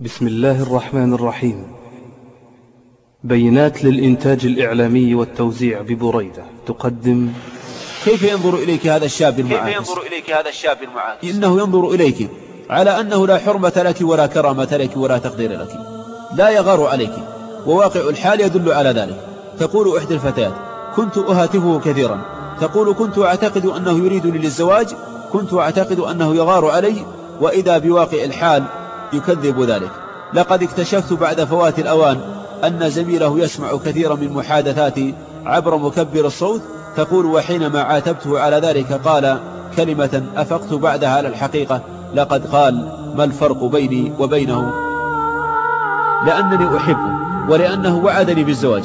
بسم الله الرحمن الرحيم. بينات للإنتاج الإعلامي والتوزيع ببريدة تقدم. كيف ينظر إليك هذا الشاب المعاكس؟ كيف ينظر إليك هذا الشاب المعاكس؟ إنه ينظر إليك على أنه لا حرمة لك ولا كرامة لك ولا تقدير لك. لا يغار عليك وواقع الحال يدل على ذلك. تقول إحدى الفتيات كنت أهاتفه كثيرا. تقول كنت أعتقد أنه يريدني للزواج. كنت أعتقد أنه يغار علي. وإذا بواقع الحال يكذب ذلك. لقد اكتشفت بعد فوات الأوان أن زميله يسمع كثيرا من محادثاتي عبر مكبر الصوت تقول وحينما عاتبته على ذلك قال كلمة أفقت بعدها على الحقيقة لقد قال ما الفرق بيني وبينه؟ لأنني أحبه ولأنه وعدني بالزواج.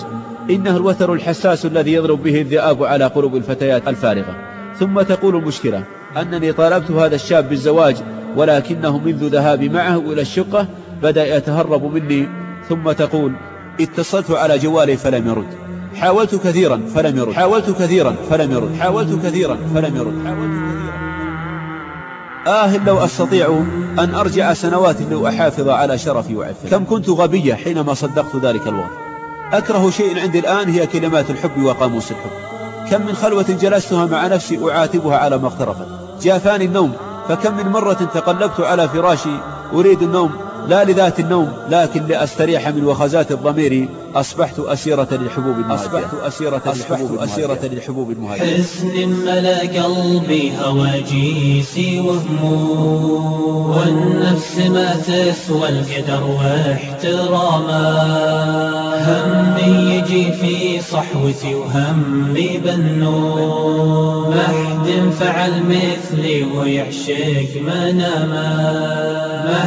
إنه الوتر الحساس الذي يضرب به الذئاب على قلوب الفتيات الفارغة. ثم تقول المشكلة أنني طالبت هذا الشاب بالزواج ولكنه منذ ذهابي معه إلى الشقة بدأ يتهرب مني ثم تقول اتصلت على جوالي فلم يرد. حاولت كثيرا فلم يرد. حاولت كثيرا فلم يرد. حاولت كثيرا فلم يرد. حاولت كثيرا آه لو أستطيع أن أرجع سنوات لأحافظ على شرفي وعفتي كم كنت غبية حينما صدقت ذلك الوضع أكره شيء عندي الآن هي كلمات الحب وقاموس الحب. كم من خلوة جلستها مع نفسي أعاتبها على ما اقترفت. جافاني النوم. فكم من مرة تقلبت على فراشي أريد النوم لا لذات النوم لكن لأستريح من وخزات الضمير أصبحت أسيرة للحبوب المهاجرة أصبحت أسيرة أصبحت أسيرة للحبوب المهاجرة حزن ملأ قلبي هواجيسي وهموم. والنفس ما تسوى القدر واحتراما. همي يجي في صحوتي وهمي بالنور ما حد فعل مثلي ويعشق مناما ما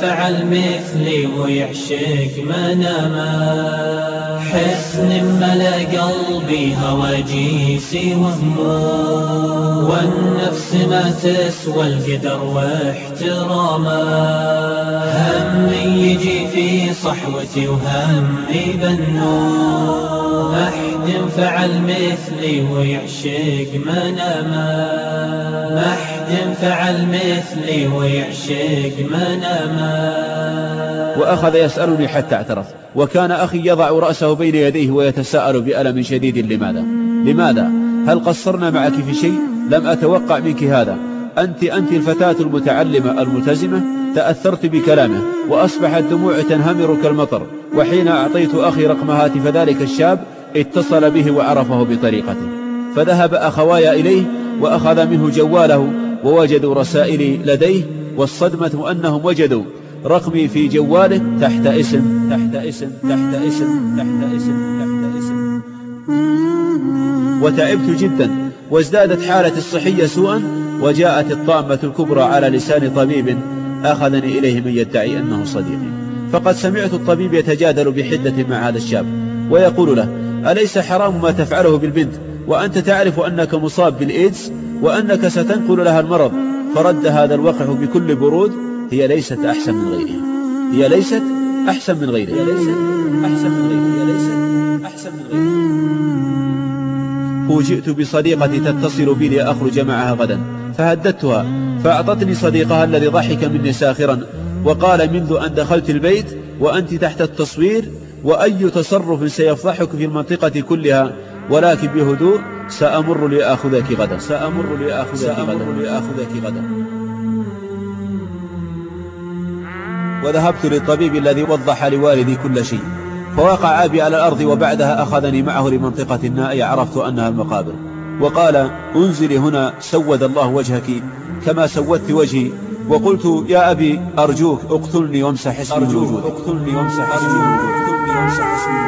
فعل مثلي ويعشق مناما حسن ملا قلبي هواجيسي وهموم. والنفس ما تسوى القدر واحتراما. همي يجي في صحوتي وهمي بالنور ما حد فعل مثلي ويعشق مناما. ما حد فعل مثلي ويعشق مناما. وأخذ يسألني حتى اعترف. وكان أخي يضع رأسه بين يديه ويتساءل بألم شديد لماذا؟ لماذا؟ هل قصرنا معك في شيء؟ لم أتوقع منك هذا. أنت أنت الفتاة المتعلمة الملتزمة؟ تأثرت بكلامه وأصبحت دموع تنهمر كالمطر. وحين أعطيت أخي رقم هاتف ذلك الشاب اتصل به وعرفه بطريقته. فذهب أخوايا إليه وأخذ منه جواله ووجدوا رسائلي لديه والصدمة أنهم وجدوا رقمي في جواله تحت اسم تحت اسم تحت اسم تحت اسم تحت اسم. وتعبت جدا وازدادت حالتي الصحية سوءا وجاءت الطامة الكبرى على لسان طبيب أخذني إليه من يدعي أنه صديقي. فقد سمعت الطبيب يتجادل بحدة مع هذا الشاب ويقول له أليس حرام ما تفعله بالبنت؟ وأنت تعرف أنك مصاب بالإيدز وأنك ستنقل لها المرض. فرد هذا الوقح بكل برود هي ليست أحسن من غيرها. هي ليست أحسن من غيرها. هي ليست أحسن من غيرها. هي ليست أحسن من غيرها. فوجئت بصديقتي تتصل بي لأخرج معها غدا. فهددتها فأعطتني صديقها الذي ضحك مني ساخرا وقال منذ أن دخلت البيت وأنت تحت التصوير وأي تصرف سيفضحك في المنطقة كلها ولكن بهدوء سأمر لآخذك غدا. سأمر لآخذك غدا. لآخذك غدا. وذهبت للطبيب الذي وضح لوالدي كل شيء. فوقع أبي على الأرض وبعدها أخذني معه لمنطقة نائية عرفت أنها المقابر. وقال انزلي هنا سود الله وجهك كما سودت وجهي. وقلت يا أبي أرجوك اقتلني وامسح اسمي أرجوك اقتلني وامسح اسمي اسمي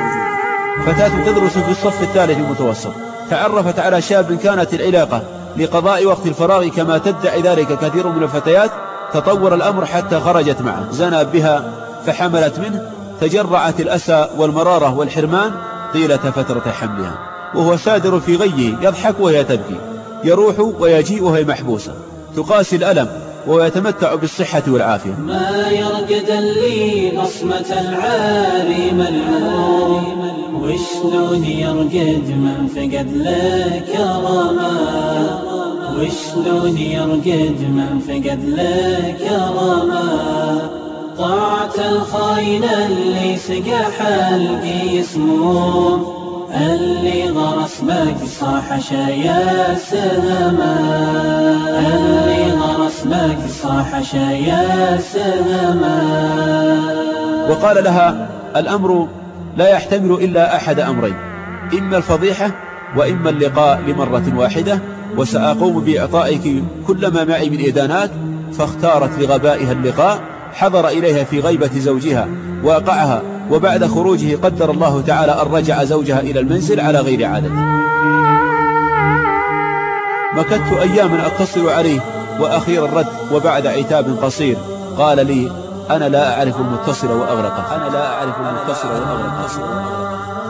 فتاة تدرس في الصف الثالث المتوسط. تعرفت على شاب كانت العلاقة لقضاء وقت الفراغ كما تدعي ذلك كثير من الفتيات. تطور الأمر حتى خرجت معه. زنى بها فحملت منه تجرعت الأسى والمرارة والحرمان طيلة فترة حملها. وهو سادر في غيه يضحك وهي تبكي. يروح ويجيء وهي محبوسة. تقاسي الألم وهو يتمتع بالصحة والعافية. ما يرقد اللي بصمة العاري ملعون وشلون يرقد من فقد له كرامة؟ وشلون يرقد من فقد له كرامة طاعة الخاين اللي سقى حلقي سموم اللي غرس مقصى حشايا سهما اللي غرس مقصى حشايا سهما وقال لها الأمر لا يحتمل إلا أحد أمرين إما الفضيحة وإما اللقاء لمرة واحدة وسأقوم بإعطائك كل ما معي من إدانات فاختارت لغبائها اللقاء حضر إليها في غيبة زوجها واقعها وبعد خروجه قدر الله تعالى أن رجع زوجها إلى المنزل على غير عادته مكثت أياما أتصل عليه وأخيرا رد وبعد عتاب قصير قال لي أنا لا أعرف المتصل وأغلقه أنا لا أعرف المتصل وأغلقه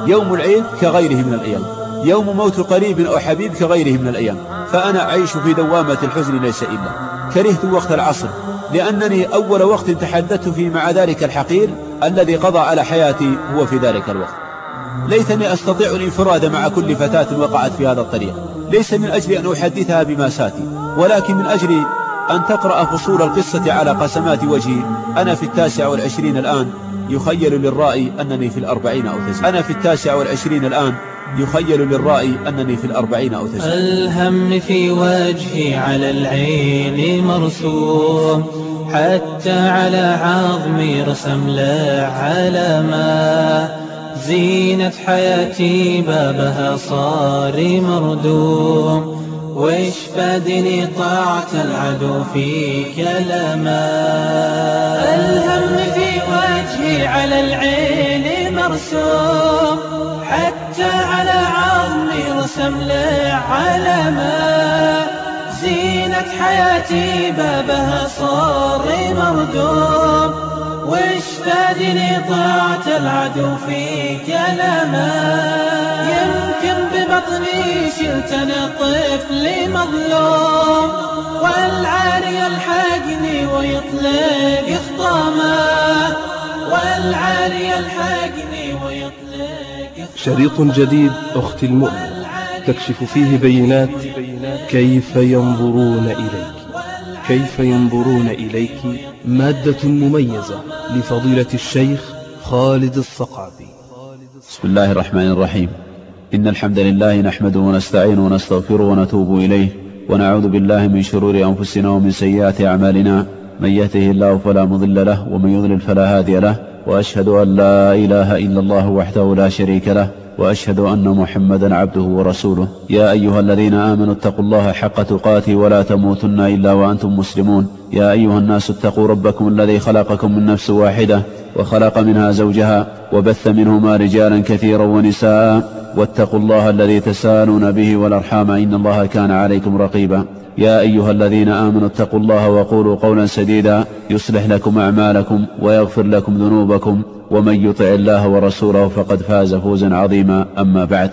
يوم العيد كغيره من الأيام. يوم موت قريب أو حبيب كغيره من الأيام. فأنا أعيش في دوامة الحزن ليس إلا. كرهت وقت العصر لأنني أول وقت تحدثت فيه مع ذلك الحقير الذي قضى على حياتي هو في ذلك الوقت. ليتني أستطيع الانفراد مع كل فتاة وقعت في هذا الطريق. ليس من أجل أن أحدثها بماساتي ولكن من أجل أن تقرأ فصول القصة على قسمات وجهي. أنا في التاسع والعشرين الآن يخيل للرائي أنني في الأربعين أو تسعين. أنا في التاسع والعشرين الآن يخيل للرائي أنني في الأربعين أو تسعين الهم في وجهي على العين مرسوم حتى على عظمي رسم له علامة. زينة حياتي بابها صار مردوم وش فادني طاعة العدو في كلامه. الهم في وجهي على العين مرسوم حتى على عظمي رسم له علامة زينة حياتي بابها صار مردوم وش فادني طاعة العدو في كلامه. يمكن ببطني شلت أنا طفل مظلوم. والعاري يلحقني ويطلق خطامه والعاري يلحقني شريط جديد أختي المؤمن تكشف فيه بينات كيف ينظرون إليك. كيف ينظرون إليك؟ مادة مميزة لفضيلة الشيخ خالد الصقافي بسم الله الرحمن الرحيم. إن الحمد لله نحمده ونستعينه ونستغفره ونتوب إليه ونعوذ بالله من شرور أنفسنا ومن سيئات أعمالنا. من يهده الله فلا مضل له ومن يضلل فلا هادي له. وأشهد أن لا إله إلا الله وحده لا شريك له وأشهد أن محمدا عبده ورسوله. يا أيها الذين آمنوا اتقوا الله حق تقاته ولا تموتن إلا وأنتم مسلمون. يا أيها الناس اتقوا ربكم الذي خلقكم من نفس واحدة وخلق منها زوجها وبث منهما رجالا كثيرا ونساء واتقوا الله الذي تسالون به والأرحام إن الله كان عليكم رقيبا. يا أيها الذين آمنوا اتقوا الله وقولوا قولا سديدا يصلح لكم أعمالكم ويغفر لكم ذنوبكم ومن يطع الله ورسوله فقد فاز فوزا عظيما. أما بعد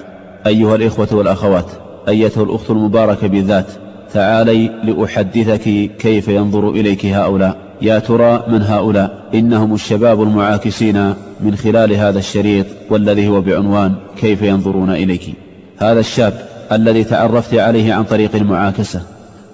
أيها الإخوة والأخوات أيتها الأخت المباركة بالذات تعالي لأحدثك كيف ينظر إليك هؤلاء. يا ترى من هؤلاء؟ إنهم الشباب المعاكسين من خلال هذا الشريط والذي هو بعنوان كيف ينظرون إليك. هذا الشاب الذي تعرفت عليه عن طريق المعاكسة.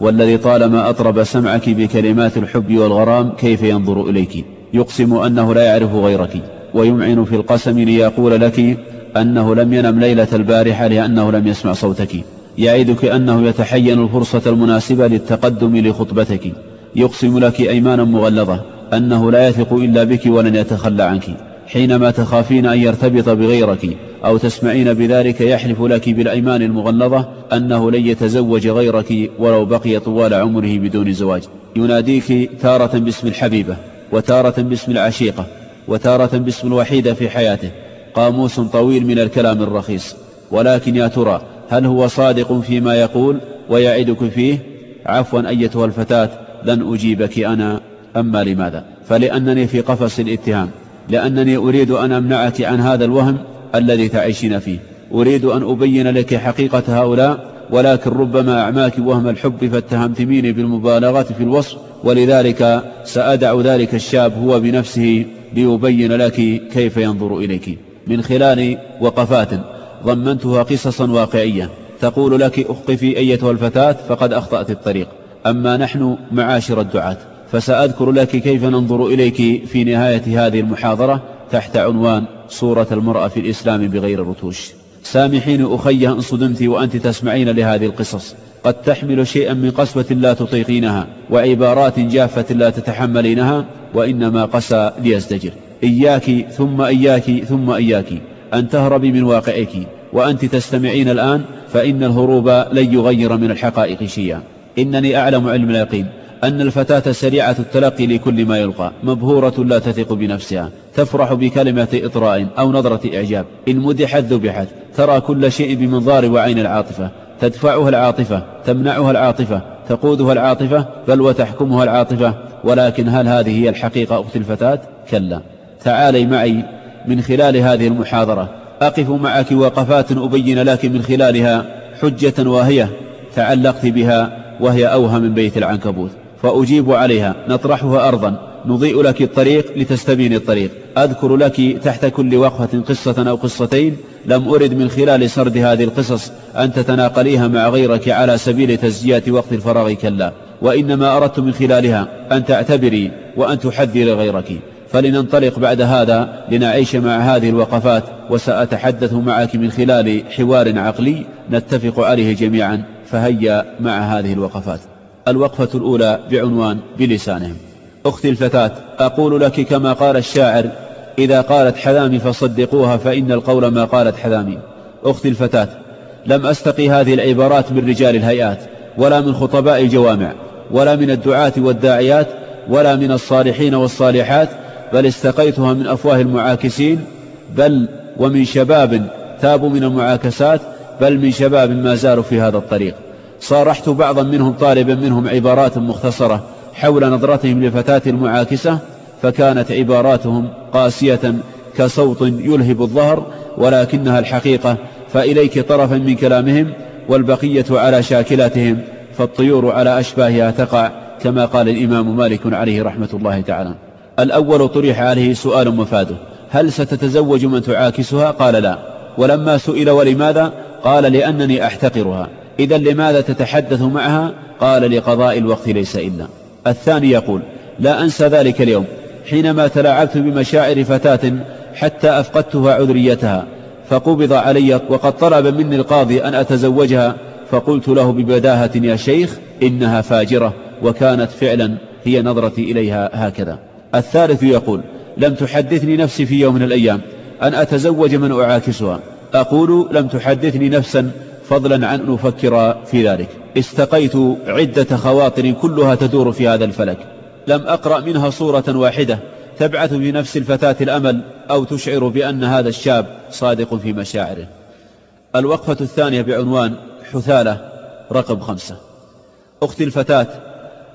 والذي طالما أطرب سمعك بكلمات الحب والغرام كيف ينظر إليك؟ يقسم أنه لا يعرف غيرك ويمعن في القسم ليقول لك أنه لم ينم ليلة البارحة لأنه لم يسمع صوتك. يعدك أنه يتحين الفرصة المناسبة للتقدم لخطبتك. يقسم لك أيمانا مغلظة أنه لا يثق إلا بك ولن يتخلى عنك. حينما تخافين أن يرتبط بغيرك أو تسمعين بذلك يحلف لك بالأيمان المغلظة أنه لن يتزوج غيرك ولو بقي طوال عمره بدون زواج. يناديك تارة باسم الحبيبة وتارة باسم العشيقة وتارة باسم الوحيدة في حياته. قاموس طويل من الكلام الرخيص. ولكن يا ترى هل هو صادق فيما يقول؟ ويعدك فيه؟ عفوا أيتها الفتاة لن أجيبك أنا. أما لماذا؟ فلأنني في قفص الاتهام. لأنني أريد أن أمنعك عن هذا الوهم الذي تعيشين فيه. أريد أن أبين لك حقيقة هؤلاء ولكن ربما أعماك وهم الحب فاتهمتميني بالمبالغة في الوصف ولذلك سأدع ذلك الشاب هو بنفسه ليبين لك كيف ينظر إليك. من خلال وقفات ضمنتها قصصا واقعية. تقول لك أخقفي أيتها الفتاة فقد أخطأت الطريق. أما نحن معاشر الدعاة فسأذكر لك كيف ننظر إليك في نهاية هذه المحاضرة تحت عنوان صورة المرأة في الإسلام بغير رتوش سامحيني أخي إن صدمت وأنت تسمعين لهذه القصص. قد تحمل شيئا من قسوة لا تطيقينها وعبارات جافة لا تتحملينها وإنما قسى ليزدجر. إياك ثم إياك ثم إياك. أن تهربي من واقعك وأنت تستمعين الآن فإن الهروب لن يغير من الحقائق شيئا. إنني أعلم علم اليقين أن الفتاة سريعة التلقي لكل ما يلقى مبهورة لا تثق بنفسها. تفرح بكلمة إطراء أو نظرة إعجاب. إن مدحت ذبحت. ترى كل شيء بمنظار وعين العاطفة. تدفعها العاطفة. تمنعها العاطفة. تقودها العاطفة. بل وتحكمها العاطفة. ولكن هل هذه هي الحقيقة أخت الفتاة؟ كلا. تعالي معي من خلال هذه المحاضرة. أقف معك وقفات أبين لك من خلالها حجة واهية تعلقت بها وهي أوهى من بيت العنكبوت. فأجيب عليها. نطرحها أرضا. نضيء لك الطريق لتستبين الطريق. أذكر لك تحت كل وقفة قصة أو قصتين لم أرد من خلال سرد هذه القصص أن تتناقليها مع غيرك على سبيل تزجية وقت الفراغ كلا. وإنما أردت من خلالها أن تعتبري وأن تحذري غيرك. فلننطلق بعد هذا لنعيش مع هذه الوقفات وسأتحدث معك من خلال حوار عقلي نتفق عليه جميعا. فهيا مع هذه الوقفات. الوقفة الأولى بعنوان بلسانهم. أختي الفتاة أقول لك كما قال الشاعر إذا قالت حذامي فصدقوها فإن القول ما قالت حذامي أختي الفتاة لم أستقي هذه العبارات من رجال الهيئات ولا من خطباء الجوامع ولا من الدعاة والداعيات ولا من الصالحين والصالحات بل استقيتها من أفواه المعاكسين بل ومن شباب تابوا من المعاكسات بل من شباب ما زالوا في هذا الطريق. صارحت بعضا منهم طالبا منهم عبارات مختصرة حول نظرتهم للفتاة المعاكسة فكانت عباراتهم قاسية كصوت يلهب الظهر ولكنها الحقيقة فإليك طرفا من كلامهم والبقية على شاكلاتهم فالطيور على أشباهها تقع كما قال الإمام مالك عليه رحمة الله تعالى. الأول طرح عليه سؤال مفاده هل ستتزوج من تعاكسها؟ قال لا. ولما سئل ولماذا؟ قال لأنني أحتقرها. إذا لماذا تتحدث معها؟ قال لقضاء الوقت ليس إلا. الثاني يقول لا أنسى ذلك اليوم حينما تلاعبت بمشاعر فتاة حتى أفقدتها عذريتها فقبض علي وقد طلب مني القاضي أن أتزوجها فقلت له ببداهة يا شيخ إنها فاجرة وكانت فعلا هي نظرتي إليها هكذا. الثالث يقول لم تحدثني نفسي في يوم من الأيام أن أتزوج من أعاكسها أقول لم تحدثني نفسا فضلا عن أن أفكر في ذلك. استقيت عدة خواطر كلها تدور في هذا الفلك. لم أقرأ منها صورة واحدة تبعث في نفس الفتاة الأمل أو تشعر بأن هذا الشاب صادق في مشاعره. الوقفة الثانية بعنوان حثالة رقم خمسة. أختي الفتاة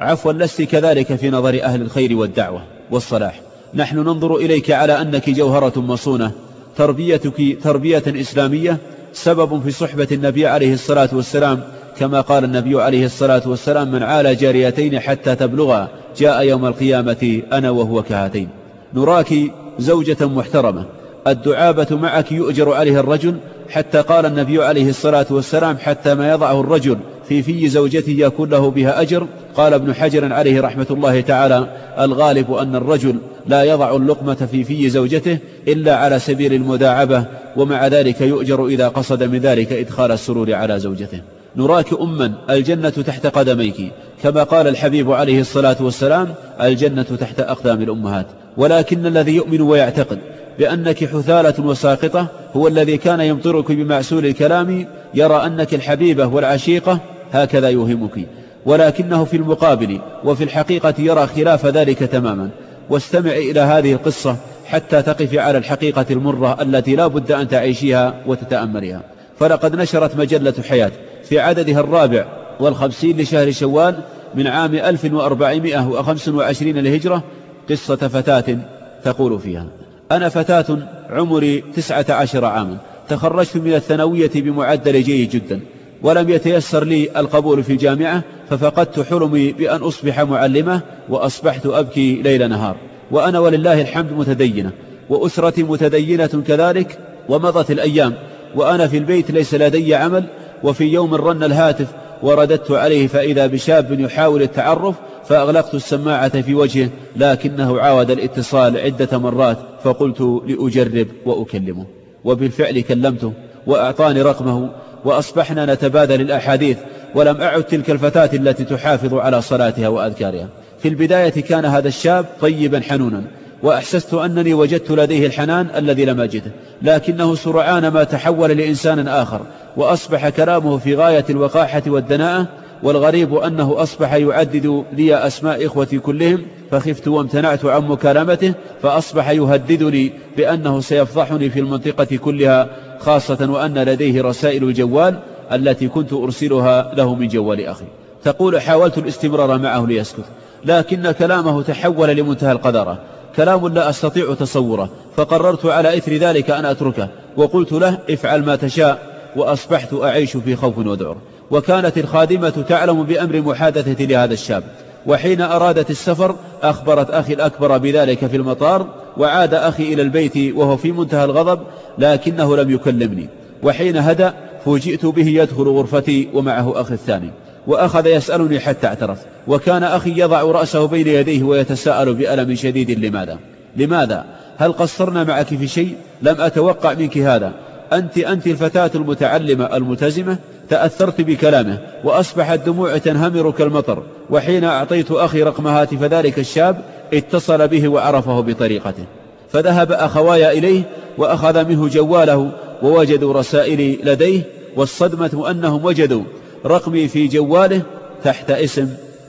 عفوا لست كذلك في نظر أهل الخير والدعوة والصلاح. نحن ننظر إليك على أنك جوهرة مصونة. تربيتك تربية إسلامية سبب في صحبة النبي عليه الصلاة والسلام كما قال النبي عليه الصلاة والسلام من عال جاريتين حتى تبلغا جاء يوم القيامة أنا وهو كهاتين. نراك زوجة محترمة. الدعابة معك يؤجر عليه الرجل حتى قال النبي عليه الصلاة والسلام حتى ما يضعه الرجل في في زوجته يكون له بها أجر. قال ابن حجر عليه رحمة الله تعالى الغالب أن الرجل لا يضع اللقمة في في زوجته إلا على سبيل المداعبة ومع ذلك يؤجر إذا قصد من ذلك إدخال السرور على زوجته. نراك أما الجنة تحت قدميك. كما قال الحبيب عليه الصلاة والسلام الجنة تحت أقدام الأمهات. ولكن الذي يؤمن ويعتقد بأنك حثالة وساقطة هو الذي كان يمطرك بمعسول الكلام يرى أنك الحبيبة والعشيقة هكذا يوهمك. ولكنه في المقابل وفي الحقيقة يرى خلاف ذلك تماما. واستمع إلى هذه القصة حتى تقف على الحقيقة المرة التي لا بد أن تعيشيها وتتأملها فلقد نشرت مجلة حياة. في عددها الرابع والخمسين لشهر شوال من عام 1425 للهجرة قصة فتاة تقول فيها. أنا فتاة عمري تسعة عشر عاما. تخرجت من الثانوية بمعدل جيد جدا. ولم يتيسر لي القبول في الجامعة ففقدت حلمي بأن أصبح معلمة وأصبحت أبكي ليل نهار. وأنا ولله الحمد متدينة. وأسرتي متدينة كذلك ومضت الأيام. وأنا في البيت ليس لدي عمل وفي يوم رن الهاتف ورددت عليه فإذا بشاب يحاول التعرف فأغلقت السماعة في وجهه لكنه عاود الاتصال عدة مرات فقلت لأجرب وأكلمه وبالفعل كلمته وأعطاني رقمه وأصبحنا نتبادل الأحاديث ولم أعد تلك الفتاة التي تحافظ على صلاتها وأذكارها في البداية كان هذا الشاب طيبا حنونا وأحسست أنني وجدت لديه الحنان الذي لم أجده لكنه سرعان ما تحول لإنسان آخر وأصبح كلامه في غاية الوقاحة والدناءة والغريب أنه أصبح يعدد لي أسماء إخوتي كلهم فخفت وامتنعت عن مكالمته فأصبح يهددني بأنه سيفضحني في المنطقة كلها خاصة وأن لديه رسائل الجوال التي كنت أرسلها له من جوال أخي. تقول حاولت الاستمرار معه ليسكت لكن كلامه تحول لمنتهى القذرة كلام لا أستطيع تصوره فقررت على إثر ذلك أن أتركه وقلت له افعل ما تشاء وأصبحت أعيش في خوف وذعر وكانت الخادمة تعلم بأمر محادثة لهذا الشاب. وحين أرادت السفر أخبرت أخي الأكبر بذلك في المطار وعاد أخي إلى البيت وهو في منتهى الغضب لكنه لم يكلمني. وحين هدأ فوجئت به يدخل غرفتي ومعه أخي الثاني. وأخذ يسألني حتى اعترف. وكان أخي يضع رأسه بين يديه ويتساءل بألم شديد لماذا؟ لماذا؟ هل قصرنا معك في شيء؟ لم أتوقع منك هذا. أنت أنت الفتاة المتعلمة الملتزمة تأثرت بكلامه وأصبحت دموع تنهمر كالمطر. وحين أعطيت أخي رقم هاتف ذلك الشاب اتصل به وعرفه بطريقته. فذهب أخوايا إليه وأخذ منه جواله ووجدوا رسائلي لديه والصدمة أنهم وجدوا رقمي في جواله تحت اسم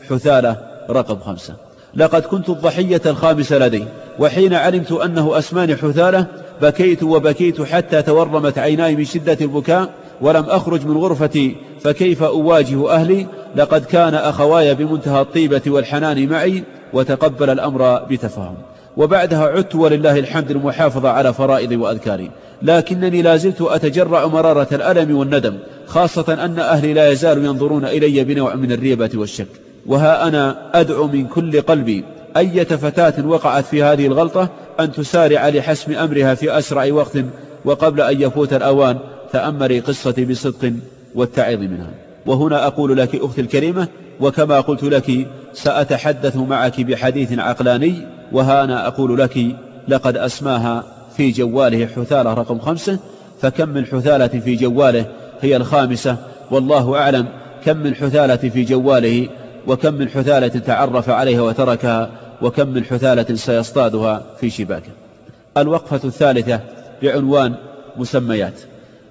حثالة رقم خمسة. لقد كنت الضحية الخامسة لدي وحين علمت أنه أسمان حثالة بكيت وبكيت حتى تورمت عيناي من شدة البكاء ولم أخرج من غرفتي فكيف أواجه أهلي؟ لقد كان أخواي بمنتهى الطيبة والحنان معي وتقبل الأمر بتفاهم. وبعدها عدت ولله الحمد المحافظة على فرائضي وأذكاري. لكنني لا زلت مرارة الألم والندم خاصة أن أهلي لا يزالوا ينظرون إلي بنوع من الريبة والشك. وها أنا أدعو من كل قلبي أية فتاة وقعت في هذه الغلطة أن تسارع لحسم أمرها في أسرع وقت وقبل أن يفوت الأوان تأمري قصتي بصدق واتعظ منها. وهنا أقول لك أختي الكريمة وكما قلت لك سأتحدث معك بحديث عقلاني وها أنا أقول لك لقد أسماها في جواله حثالة رقم خمسة فكم من حثالة في جواله هي الخامسة؟ والله أعلم كم من حثالة في جواله وكم من حثالة تعرف عليها وتركها وكم من حثالة سيصطادها في شباكه الوقفة الثالثة بعنوان مسميات.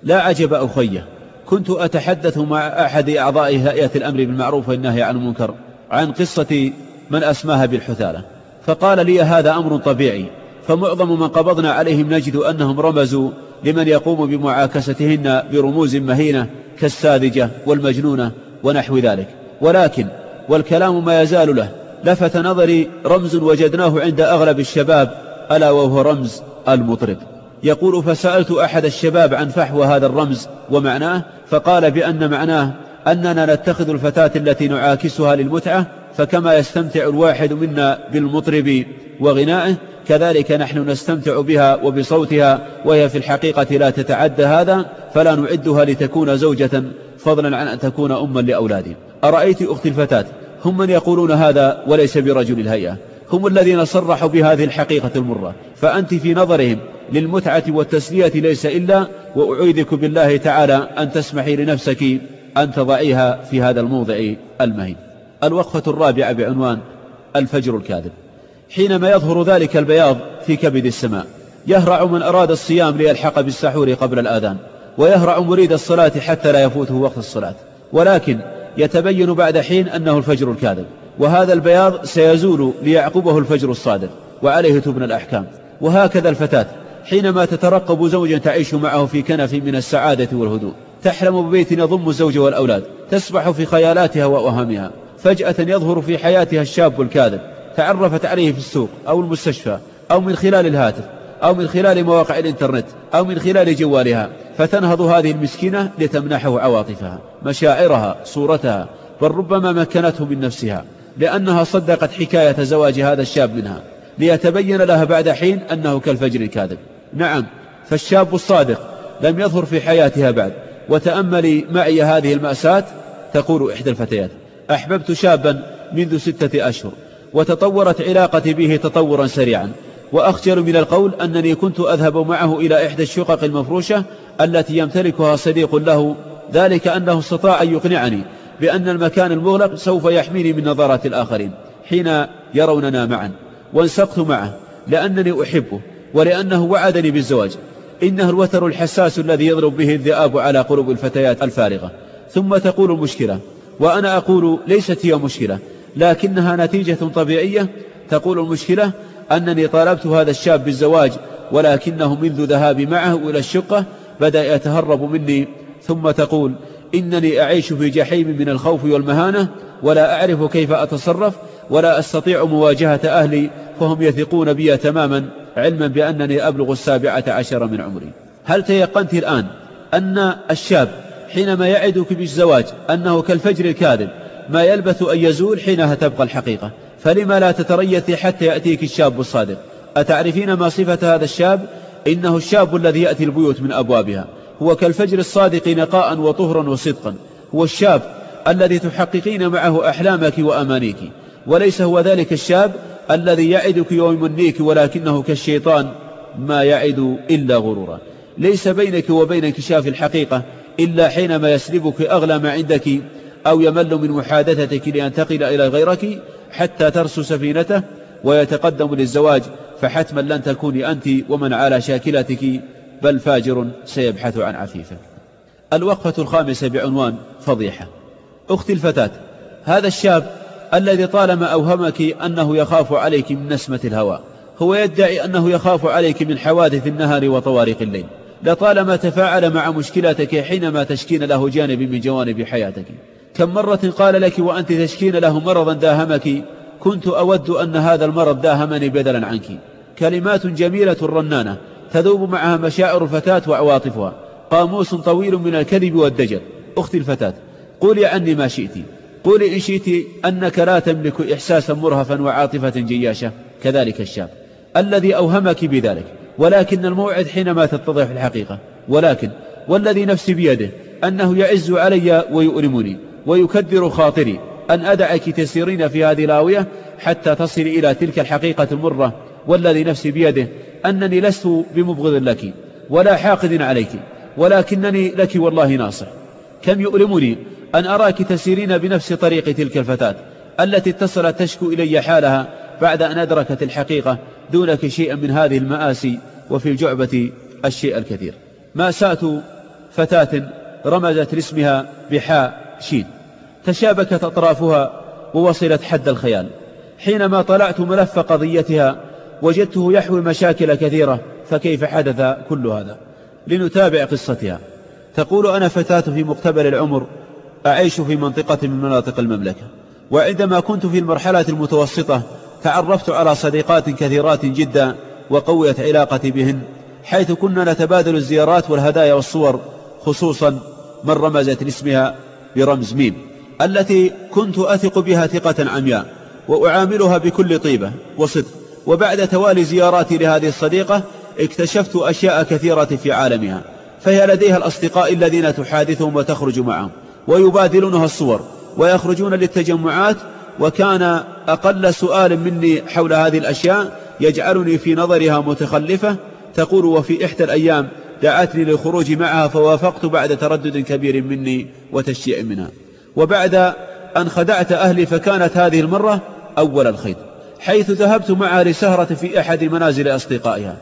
لا عجب أخيه كنت أتحدث مع أحد أعضاء هيئة الأمر بالمعروف والنهي عن المنكر عن قصة من أسماها بالحثالة. فقال لي هذا أمر طبيعي فمعظم من قبضنا عليهم نجد أنهم رمزوا لمن يقوم بمعاكستهن برموز مهينة كالساذجة والمجنونة ونحو ذلك. ولكن والكلام ما يزال له لفت نظري رمز وجدناه عند أغلب الشباب ألا وهو رمز المطرب. يقول فسألت أحد الشباب عن فحوى هذا الرمز ومعناه فقال بأن معناه أننا نتخذ الفتاة التي نعاكسها للمتعة فكما يستمتع الواحد منا بالمطرب وغنائه كذلك نحن نستمتع بها وبصوتها وهي في الحقيقة لا تتعدى هذا فلا نعدها لتكون زوجة فضلا عن أن تكون أما لأولادي أرأيت أختي الفتاة هم من يقولون هذا وليس برجل الهيئة. هم الذين صرحوا بهذه الحقيقة المرة. فأنت في نظرهم للمتعة والتسلية ليس إلا وأعيذك بالله تعالى أن تسمحي لنفسك أن تضعيها في هذا الموضع المهين. الوقفة الرابعة بعنوان الفجر الكاذب. حينما يظهر ذلك البياض في كبد السماء يهرع من أراد الصيام ليلحق بالسحور قبل الآذان ويهرع مريد الصلاة حتى لا يفوته وقت الصلاة. ولكن يتبين بعد حين أنه الفجر الكاذب وهذا البياض سيزول ليعقبه الفجر الصادق وعليه تبنى الأحكام. وهكذا الفتاة حينما تترقب زوجا تعيش معه في كنف من السعادة والهدوء تحلم ببيت يضم الزوج والأولاد تسبح في خيالاتها وأوهامها. فجأة يظهر في حياتها الشاب الكاذب تعرفت عليه في السوق أو المستشفى أو من خلال الهاتف أو من خلال مواقع الإنترنت أو من خلال جوالها فتنهض هذه المسكينة لتمنحه عواطفها مشاعرها صورتها بل ربما مكنته من نفسها لأنها صدقت حكاية زواج هذا الشاب منها ليتبين لها بعد حين أنه كالفجر الكاذب. نعم فالشاب الصادق لم يظهر في حياتها بعد وتأملي معي هذه المأساة تقول إحدى الفتيات. أحببت شابا منذ ستة أشهر وتطورت علاقتي به تطورا سريعا. وأخجل من القول أنني كنت أذهب معه إلى إحدى الشقق المفروشة التي يمتلكها صديق له. ذلك أنه استطاع أن يقنعني بأن المكان المغلق سوف يحميني من نظرات الآخرين حين يروننا معا. وانسقت معه لأنني أحبه ولأنه وعدني بالزواج. إنه الوتر الحساس الذي يضرب به الذئاب على قلوب الفتيات الفارغة. ثم تقول المشكلة وأنا أقول ليست هي مشكلة لكنها نتيجة طبيعية تقول المشكلة أنني طالبت هذا الشاب بالزواج ولكنه منذ ذهابي معه إلى الشقة بدأ يتهرب مني ثم تقول إنني أعيش في جحيم من الخوف والمهانة ولا أعرف كيف أتصرف ولا أستطيع مواجهة أهلي فهم يثقون بي تماما علما بأنني أبلغ السابعة عشر من عمري. هل تيقنت الآن أن الشاب حينما يعدك بالزواج أنه كالفجر الكاذب ما يلبث أن يزول حينها تبقى الحقيقة. فلما لا تتريثي حتى يأتيك الشاب الصادق؟ أتعرفين ما صفة هذا الشاب؟ إنه الشاب الذي يأتي البيوت من أبوابها. هو كالفجر الصادق نقاء وطهرا وصدقا هو الشاب الذي تحققين معه أحلامك وأمانيك. وليس هو ذلك الشاب الذي يعدك ويمنيك ولكنه كالشيطان ما يعد إلا غرورا. ليس بينك وبين انكشاف الحقيقة إلا حينما يسلبك أغلى ما عندك أو يمل من محادثتك لينتقل إلى غيرك حتى ترسو سفينته ويتقدم للزواج فحتما لن تكوني أنت ومن على شاكلتك بل فاجر سيبحث عن عفيفه. الوقفة الخامسة بعنوان فضيحة. أختي الفتاة هذا الشاب الذي طالما أوهمك أنه يخاف عليك من نسمة الهواء هو يدعي أنه يخاف عليك من حوادث النهار وطوارق الليل. لطالما تفاعل مع مشكلتك حينما تشكين له جانب من جوانب حياتك. كم مرة قال لك وأنت تشكين له مرضا داهمك كنت أود أن هذا المرض داهمني بدلا عنك. كلمات جميلة رنانة تذوب معها مشاعر الفتاة وعواطفها. قاموس طويل من الكذب والدجل. أختي الفتاة قولي عني ما شئت. قولي إن شئت أنك لا تملك إحساسا مرهفا وعاطفة جياشة. كذلك الشاب الذي أوهمك بذلك. ولكن الموعد حينما تتضح الحقيقة. ولكن والذي نفسي بيده أنه يعز علي ويؤلمني ويكدر خاطري أن أدعك تسيرين في هذه الآوية حتى تصل إلى تلك الحقيقة المرة. والذي نفسي بيده أنني لست بمبغض لك ولا حاقد عليك ولكنني لك والله ناصح. كم يؤلمني أن أراك تسيرين بنفس طريق تلك الفتاة التي اتصلت تشكو إلي حالها بعد أن أدركت الحقيقة دونك شيئا من هذه المآسي وفي الجعبة الشيء الكثير. مأساة فتاة رمزت لاسمها بحاء شين. تشابكت أطرافها ووصلت حد الخيال. حينما طلعت ملف قضيتها وجدته يحوي مشاكل كثيرة فكيف حدث كل هذا؟ لنتابع قصتها. تقول أنا فتاة في مقتبل العمر أعيش في منطقة من مناطق المملكة. وعندما كنت في المرحلة المتوسطة تعرفت على صديقات كثيرات جدا وقويت علاقتي بهن حيث كنا نتبادل الزيارات والهدايا والصور خصوصا من رمزت لاسمها برمز ميم التي كنت أثق بها ثقة عمياء وأعاملها بكل طيبة وصدق. وبعد توالي زياراتي لهذه الصديقة اكتشفت أشياء كثيرة في عالمها فهي لديها الأصدقاء الذين تحادثهم وتخرج معهم ويبادلونها الصور ويخرجون للتجمعات وكان أقل سؤال مني حول هذه الأشياء يجعلني في نظرها متخلفة تقول وفي إحدى الأيام دعتني للخروج معها فوافقت بعد تردد كبير مني وتشجيع منها. وبعد أن خدعت أهلي فكانت هذه المرة أول الخيط حيث ذهبت معها لسهرة في أحد منازل أصدقائها.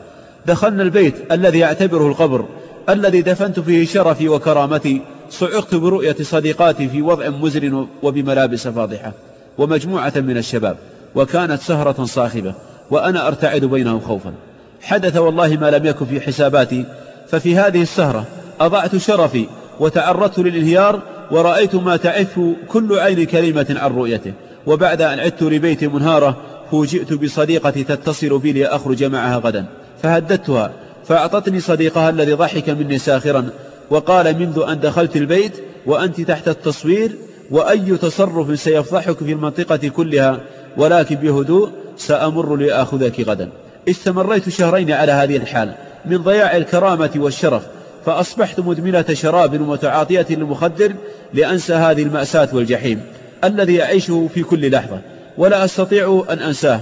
دخلنا البيت الذي أعتبره القبر الذي دفنت فيه شرفي وكرامتي صعقت برؤية صديقاتي في وضع مزر وبملابس فاضحة. ومجموعة من الشباب وكانت سهرة صاخبة وأنا أرتعد بينهم خوفا. حدث والله ما لم يكن في حساباتي ففي هذه السهرة أضعت شرفي وتعرضت للانهيار ورأيت ما تعف كل عين كريمة عن رؤيته. وبعد أن عدت لبيتي منهارة فوجئت بصديقتي تتصل بي لأخرج معها غدا. فهددتها فأعطتني صديقها الذي ضحك مني ساخرا وقال منذ أن دخلت البيت وأنت تحت التصوير وأي تصرف سيفضحك في المنطقة كلها ولكن بهدوء سأمر لآخذك غدا. استمريت شهرين على هذه الحال من ضياع الكرامة والشرف فأصبحت مدمنة شراب ومتعاطية للمخدر لأنسى هذه المأساة والجحيم الذي أعيشه في كل لحظة. ولا أستطيع أن أنساه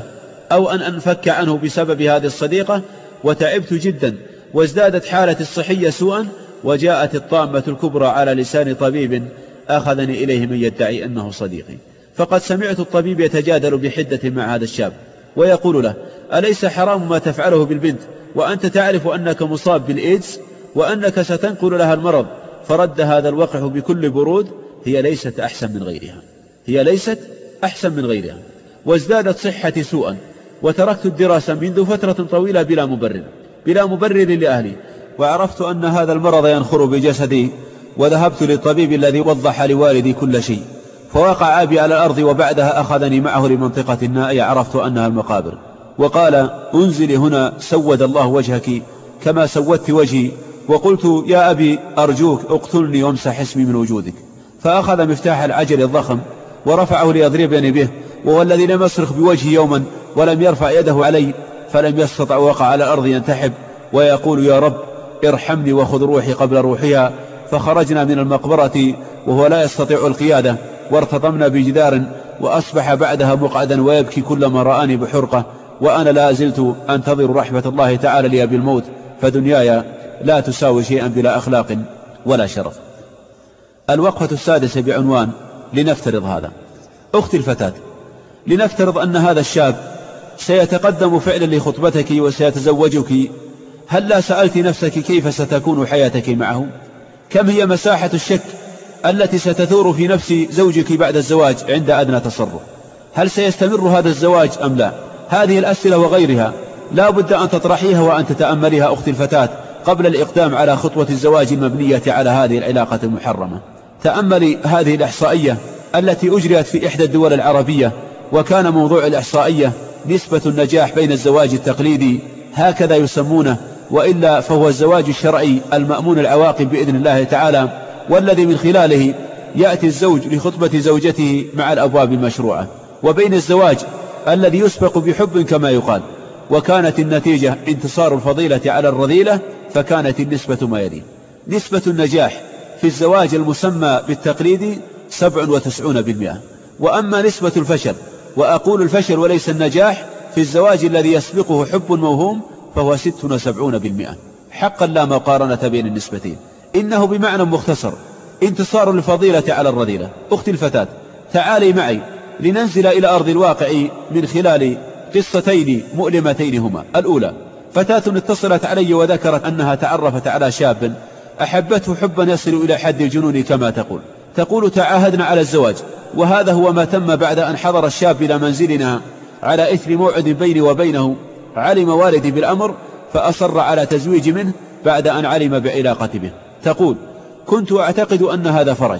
أو أن أنفك عنه بسبب هذه الصديقة وتعبت جدا وازدادت حالتي الصحية سوءا وجاءت الطامة الكبرى على لسان طبيب أخذني إليه من يدعي أنه صديقي. فقد سمعت الطبيب يتجادل بحدة مع هذا الشاب ويقول له أليس حرام ما تفعله بالبنت؟ وأنت تعرف أنك مصاب بالإيدز وأنك ستنقل لها المرض. فرد هذا الوقح بكل برود هي ليست أحسن من غيرها. هي ليست أحسن من غيرها. وازدادت صحتي سوءا وتركت الدراسة منذ فترة طويلة بلا مبرر بلا مبرر لأهلي. وعرفت أن هذا المرض ينخر بجسدي وذهبت للطبيب الذي وضح لوالدي كل شيء. فوقع أبي على الأرض وبعدها أخذني معه لمنطقة نائية عرفت أنها المقابر. وقال انزلي هنا سود الله وجهك كما سودت وجهي. وقلت يا أبي أرجوك اقتلني وامسح اسمي من وجودك. فأخذ مفتاح العجل الضخم ورفعه ليضربني به. وهو الذي لم يصرخ بوجهي يوما ولم يرفع يده علي فلم يستطع وقع على الأرض ينتحب. ويقول يا رب ارحمني وخذ روحي قبل روحها. فخرجنا من المقبرة وهو لا يستطيع القيادة وارتطمنا بجدار وأصبح بعدها مقعدا ويبكي كلما رآني بحرقة وأنا لا زلت أنتظر رحمة الله تعالى لي بالموت فدنياي لا تساوي شيئا بلا أخلاق ولا شرف. الوقفة السادسة بعنوان لنفترض هذا. أختي الفتاة لنفترض أن هذا الشاب سيتقدم فعلا لخطبتك وسيتزوجك هل لا سألت نفسك كيف ستكون حياتك معه؟ كم هي مساحة الشك التي ستثور في نفس زوجك بعد الزواج عند أدنى تصرف؟ هل سيستمر هذا الزواج أم لا؟ هذه الأسئلة وغيرها لا بد أن تطرحيها وأن تتأمليها أختي الفتاة قبل الإقدام على خطوة الزواج المبنية على هذه العلاقة المحرمة. تأملي هذه الإحصائية التي أجريت في إحدى الدول العربية وكان موضوع الإحصائية نسبة النجاح بين الزواج التقليدي هكذا يسمونه وإلا فهو الزواج الشرعي المأمون العواقب بإذن الله تعالى والذي من خلاله يأتي الزوج لخطبة زوجته مع الأبواب المشروعة. وبين الزواج الذي يسبق بحب كما يقال وكانت النتيجة انتصار الفضيلة على الرذيلة فكانت النسبة ما يلي. نسبة النجاح في الزواج المسمى بالتقليدي سبع وتسعون بالمئة. وأما نسبة الفشل وأقول الفشل وليس النجاح في الزواج الذي يسبقه حب موهوم فهو ست وسبعون بالمئة. حقا لا مقارنة بين النسبتين. إنه بمعنى مختصر. انتصار الفضيلة على الرذيلة. أختي الفتاة تعالي معي لننزل إلى أرض الواقع من خلال قصتين مؤلمتين هما الأولى فتاة اتصلت علي وذكرت أنها تعرفت على شاب أحبته حبا يصل إلى حد الجنون كما تقول. تقول تعاهدنا على الزواج. وهذا هو ما تم بعد أن حضر الشاب إلى منزلنا على إثر موعد بيني وبينه علم والدي بالأمر فأصر على تزويج منه بعد أن علم بعلاقتي به. تقول كنت أعتقد أن هذا فرج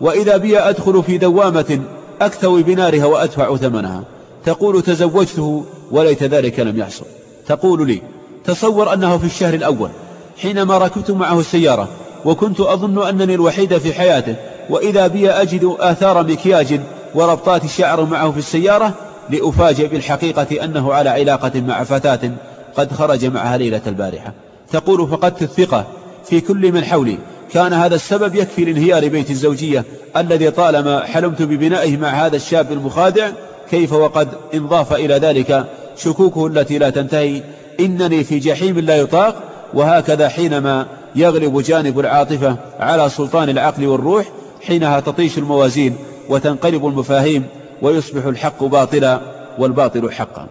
وإذا بي أدخل في دوامة أكتوي بنارها وأدفع ثمنها. تقول تزوجته وليت ذلك لم يحصل. تقول لي تصور أنه في الشهر الأول حينما ركبت معه السيارة وكنت أظن أنني الوحيد في حياته وإذا بي أجد آثار مكياج وربطات شعر معه في السيارة لأفاجئ بالحقيقة أنه على علاقة مع فتاة قد خرج معها ليلة البارحة. تقول فقدت الثقة في كل من حولي. كان هذا السبب يكفي لانهيار بيت الزوجية الذي طالما حلمت ببنائه مع هذا الشاب المخادع كيف وقد انضاف إلى ذلك شكوكه التي لا تنتهي؟ إنني في جحيم لا يطاق وهكذا حينما يغلب جانب العاطفة على سلطان العقل والروح حينها تطيش الموازين وتنقلب المفاهيم ويصبح الحق باطلا والباطل حقا.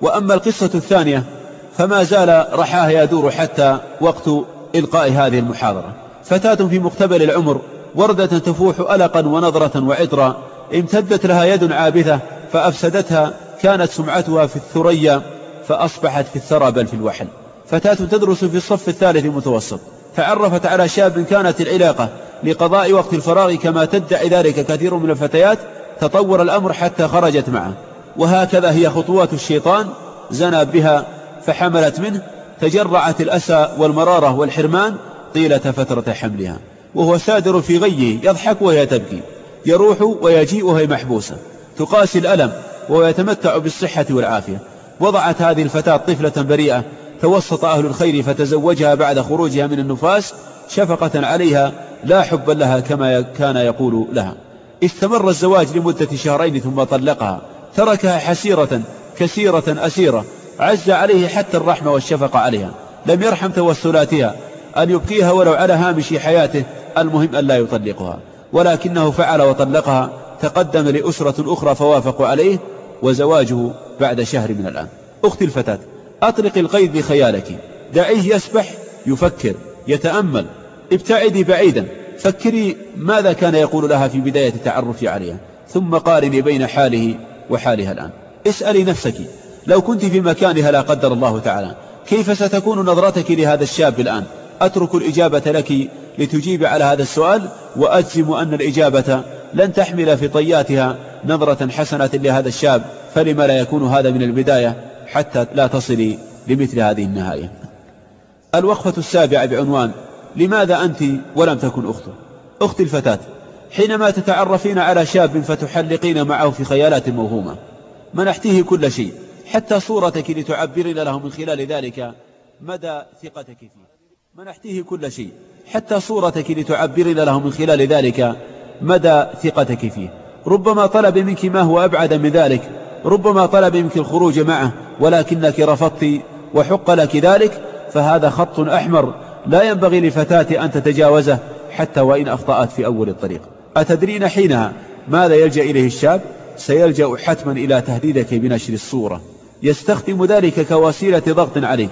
وأما القصة الثانية فما زال رحاه يدور حتى وقت إلقاء هذه المحاضرة. فتاة في مقتبل العمر وردة تفوح ألقا ونظرة وعطرا امتدت لها يد عابثة فأفسدتها كانت سمعتها في الثريا فأصبحت في الثرى بل في الوحل. فتاة تدرس في الصف الثالث المتوسط تعرفت على شاب كانت العلاقة لقضاء وقت الفراغ كما تدعي ذلك كثير من الفتيات تطور الأمر حتى خرجت معه. وهكذا هي خطوات الشيطان زنى بها فحملت منه تجرعت الأسى والمرارة والحرمان طيلة فترة حملها. وهو سادر في غيه يضحك وهي تبكي. يروح ويجيء وهي محبوسة. تقاسي الألم وهو يتمتع بالصحة والعافية. وضعت هذه الفتاة طفلة بريئة توسط أهل الخير فتزوجها بعد خروجها من النفاس شفقة عليها لا حبا لها كما كان يقول لها. استمر الزواج لمدة شهرين ثم طلقها. تركها حسيرة كثيرة أسيرة. عز عليه حتى الرحمة والشفقة عليها. لم يرحم توسلاتها. أن يبقيها ولو على هامش حياته. المهم أن لا يطلقها. ولكنه فعل وطلقها. تقدم لأسرة أخرى فوافقوا عليه. وزواجه بعد شهر من الآن. أختي الفتاة أطلق القيد بخيالك. دعيه يسبح يفكر يتأمل. ابتعدي بعيدا. فكري ماذا كان يقول لها في بداية التعرف عليها. ثم قارني بين حاله وحالها الآن. اسألي نفسك لو كنت في مكانها لا قدر الله تعالى كيف ستكون نظرتك لهذا الشاب الآن؟ أترك الإجابة لك لتجيب على هذا السؤال وأجزم أن الإجابة لن تحمل في طياتها نظرة حسنة لهذا الشاب فلما لا يكون هذا من البداية حتى لا تصلي لمثل هذه النهاية. الوقفة السابعة بعنوان لماذا أنت ولم تكن أخته؟ أختي الفتاة. حينما تتعرفين على شاب فتحلقين معه في خيالات موهومة. منحتيه كل شيء. حتى صورتك لتعبرين له من خلال ذلك مدى ثقتك فيه. منحتيه كل شيء. حتى صورتك لتعبرين له من خلال ذلك مدى ثقتك فيه. ربما طلب منك ما هو أبعد من ذلك. ربما طلب منك الخروج معه. ولكنك رفضت وحق لك ذلك. فهذا خط أحمر لا ينبغي لفتاة أن تتجاوزه حتى وإن أخطأت في أول الطريق. أتدرين حينها ماذا يلجأ إليه الشاب؟ سيلجأ حتما إلى تهديدك بنشر الصورة. يستخدم ذلك كوسيلة ضغط عليك.